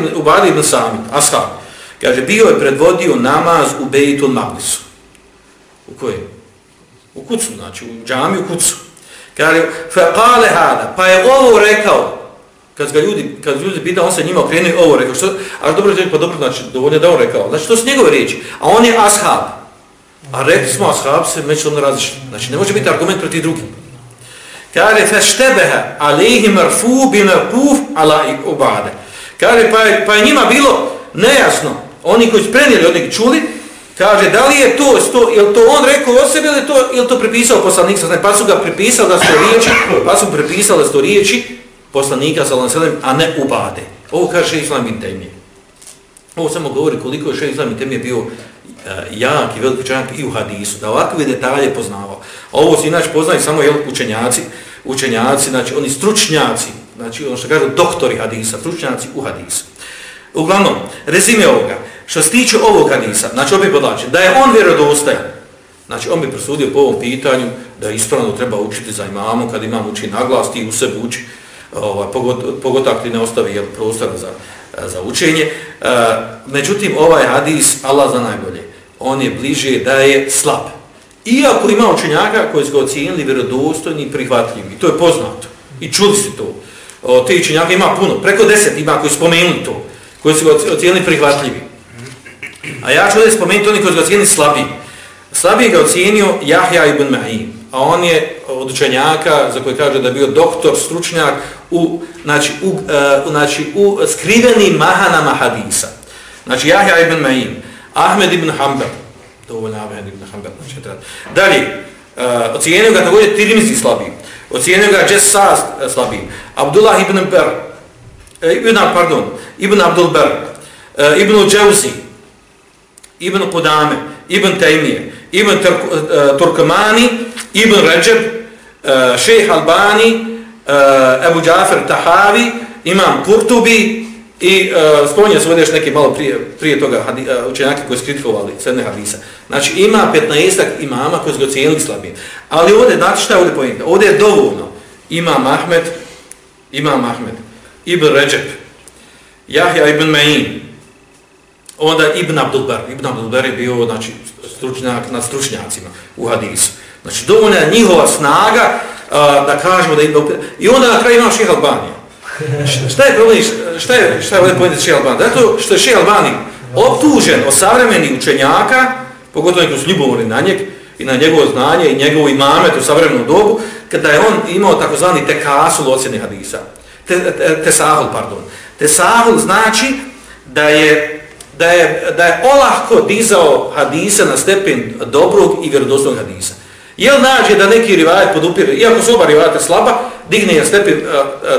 ibn Samit, ashab, kaže, bio je predvodio namaz u bejtul Maglisu. U kojem? U kucu, znači, u džami u kucu. Kaže, feqale hada, pa je ovo rekao, kad ga ljudi kad ljudi pita on se njima okrene ovo rekao. Što a dobro je pa dobro znači dovoljno da on rekao. Znači to su njegove riječi. A on je ashab. A rekli smo ashab se međusobno različiti. Znači ne može biti argument protiv drugih. Kaže fa štebeha alayhi marfu bi marfuf ala ubade kaže pa je, pa je njima bilo nejasno oni koji su prenijeli oni čuli kaže da li je to sto je to on rekao o sebi ili to ili to prepisao poslanik sa pa su ga prepisali da su riječi pa su prepisali da su riječi poslanika sa a ne ubade. Ovo kaže Islam bin Temije. Ovo samo govori koliko je Islam bin Temije bio uh, jak i velik učenjak i u hadisu, da ovakve detalje poznavao. Ovo se inače poznaju samo jel, učenjaci, učenjaci, znači oni stručnjaci, znači ono što kažu doktori hadisa, stručnjaci u hadisu. Uglavnom, rezime ovoga, što se tiče ovog hadisa, znači opet podlačim, da je on vjerodostajan, znači on bi prosudio po ovom pitanju da ispravno treba učiti za imamom, kad imam uči naglas, ti u sebi uči, ovaj, pogotovo ti ne ostavi jel, prostor za, za učenje. E, međutim, ovaj hadis, Allah za najbolje, on je bliže da je slab. Iako ima učenjaka koji su ga ocijenili vjerodostojni i prihvatljivi, i to je poznato, i čuli se to. O, te učenjaka ima puno, preko deset ima koji spomenuli to, koji su ga ocijenili prihvatljivi. A ja ću ovdje spomenuti oni koji su ga ocijenili slabiji. Slabiji ga ocijenio Jahja ibn Ma'in a on je od učenjaka za koji kaže da je bio doktor, stručnjak u, znači, u, uh, znači, u skrivenim mahanama hadisa. Znači, Jahja ibn Ma'in, Ahmed ibn Hanbal, dovoljno Ahmed ibn Hanbal, znači, treba. Dalje, uh, ocijenio ga također Tirmizi slabiji, ocijenio ga Jessas e, slabiji, Abdullah ibn Ber, ibn, pardon, ibn Abdul Ber, uh, ibn Džavzi, ibn Qudame, ibn Taymije, ibn eh, Turkmani, Ibn Rajab, eh, Šejh Albani, eh, Ebu Džafer Tahavi, Imam Kurtubi i spominje se ovdje neki malo prije, prije toga hadi, učenjaki koji su kritikovali sredne hadisa. Znači ima 15 imama koji su ga cijenili slabije. Ali ovdje, znači šta je ovdje pojenta? Ovdje je dovoljno. Imam Ahmed, Imam Ahmed, Ibn Rajab, Jahja Ibn Ma'in, onda Ibn Abdulbar. Ibn Abdulbar je bio znači, stručnjak nad stručnjacima u hadisu. Znači, dovoljna je njihova snaga a, da kažemo da Ibn Abdulbar... I onda na kraju imamo šeha Albanija. Šta je problem, šta je, šta je ovdje pojene šeha Albanija? Zato što je šeha Albanija optužen od savremenih učenjaka, pogotovo neki su ljubomorni na njeg, i na njegovo znanje i njegovu imamet u savremenom dobu, kada je on imao takozvani tekasul ocjene hadisa. Te, te, tesahul, pardon. Tesahul znači da je da je, da je olahko dizao hadisa na stepen dobrog i vjerodostojnog hadisa. Jel nađe da neki rivajet podupire, iako su oba rivajeta slaba, digne je stepen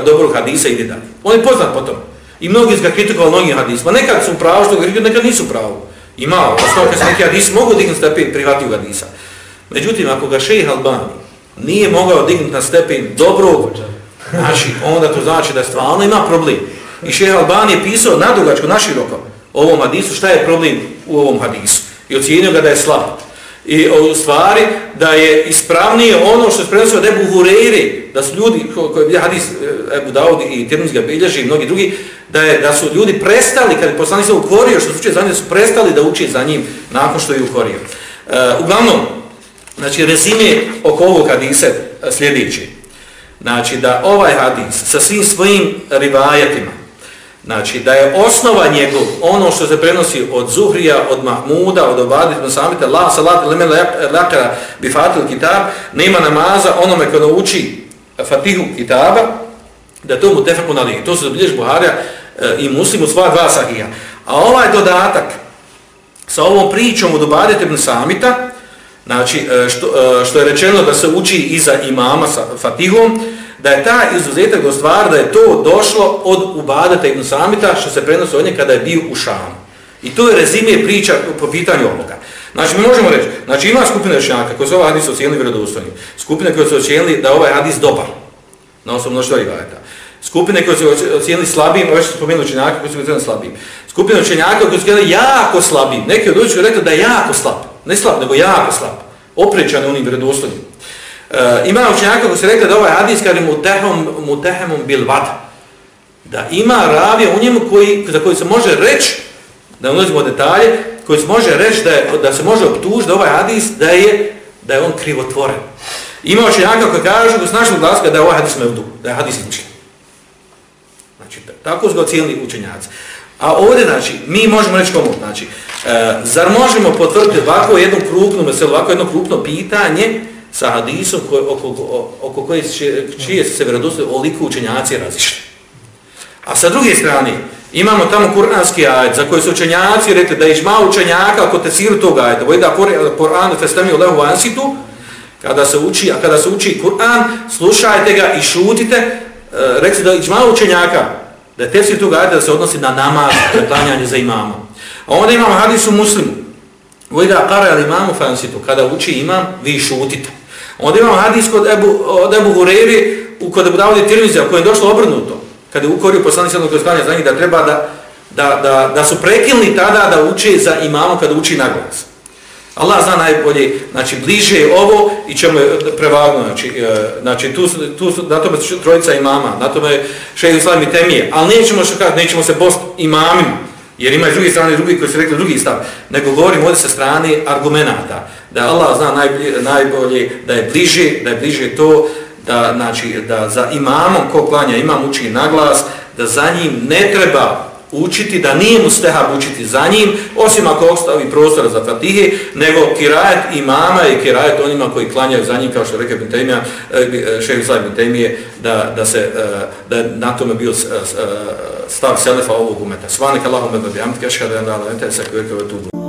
dobrog hadisa i ide dalje. On je poznat po tom. I mnogi su ga kritikovali mnogim hadisima. Nekad su pravo što ga kritikovali, nekad nisu pravo. Imao, osnovno kad se neki hadis mogu dignuti stepen prihvatiju hadisa. Međutim, ako ga šejih Albani nije mogao dignuti na stepen dobrog, znači, onda to znači da stvarno ima problem. I šejih Albani je pisao nadugačko, naširoko, ovom hadisu, šta je problem u ovom hadisu. I ocijenio ga da je slab i u stvari da je ispravnije ono što se prenosio od Ebu Hureyri, da su ljudi, koji je hadis e, Ebu Daud i Tirmizga bilježi i mnogi drugi, da, je, da su ljudi prestali, kad je poslanik se ukorio što su učili za njim, da su prestali da uči za njim nakon što je ukorio. Uh, uglavnom, znači, rezime oko ovog hadisa sljedeći. Znači, da ovaj hadis sa svim svojim rivajetima, Znači, da je osnova njegov, ono što se prenosi od Zuhrija, od Mahmuda, od Obadit, od Samita, la salat, lemen lakara, bifatil kitab, nema namaza onome ko uči fatihu kitaba, da to mu tefeku na. To se zabilješ Buharija e, i muslim u sva dva sahija. A ovaj dodatak sa ovom pričom od Obadit ibn Samita, znači, e, što, e, što je rečeno da se uči iza imama sa fatihom, da je ta izuzetak do stvar da je to došlo od Ubadata ibn Samita što se prenosi od nje kada je bio u Šamu. I to je rezime priča po pitanju ovoga. Znači, mi možemo reći, znači ima skupina učenjaka koji su ovaj hadis ocijenili vjerodostojni, skupine koji su ocijenili da ovaj hadis dobar, na osnovu mnoštva rivajeta, skupine koje su ocijenili slabim, već ovaj su spomenuli učenjaka koji su ocijenili slabim, skupine učenjaka koji su ocijenili jako slabim, neki od učenjaka rekli da je jako slab, ne slab, nego jako slab, oprećan onim vredoslovnim. E, ima učenjaka koji se rekli da ovaj hadis kaže mutehom, mutehemom bil vada, da ima ravija u njemu koji, za koji se može reći, da ulazimo detalje, koji se može reći da, je, da se može optužiti da ovaj hadis da je da je on krivotvoren. Ima učenjaka koji kažu da s našom glaska da je ovaj hadis mevdu, da je hadis izmišljen. Znači, tako su ga ocijenili učenjaci. A ovdje, znači, mi možemo reći komu, znači, e, zar možemo potvrditi ovako jedno krupno meselo, ovako jedno krupno pitanje sa hadisom koj, oko, oko, oko koje čije se vjerodosti oliko učenjaci razišli. A sa druge strane, imamo tamo kuranski ajet za koji su učenjaci rekli da je žma učenjaka ako te siru tog ajeta, vojda Kur'an festami u lehu ansitu, kada se uči, a kada se uči Kur'an, slušajte ga i šutite, e, rekli da je učenjaka, da je tefsir tog ajde da se odnosi na namaz, preklanjanje za imama. A onda imamo hadis u muslimu, vojda kara al imamu fansitu, kada uči imam, vi šutite. Onda imamo hadis kod Ebu, od Ebu Hureyri, u kod Ebu Davodi Tirmizija, koje je došlo obrnuto kada je ukorio poslanik sallallahu alejhi za njih da treba da, da, da, da su prekilni tada da uči za imamo kada uči na glas. Allah zna najbolje, znači bliže je ovo i čemu je prevagno, znači, e, znači tu, tu na tome su trojica imama, na tome šeji uslavim i temije, ali nećemo što kada, nećemo se bost imamima, jer ima i drugi strane drugi koji su rekli drugi stav, nego govorim ovdje sa strane argumenta, da Allah zna najbolje, najbolje da je bliže, da je bliže to, da, znači, da za imamom ko klanja imam uči na glas, da za njim ne treba učiti, da nije mustehab učiti za njim, osim ako ostavi prostora za fatihe, nego kirajet imama i kirajet onima koji klanjaju za njim, kao što rekao Bintemija, e, eh, eh, šehr Bintemije, da, da, se, eh, da je na tome bio stav selefa ovog umeta. Svanik Allahum, da bi amtke, škada je andala, ente, se kvrkava tu.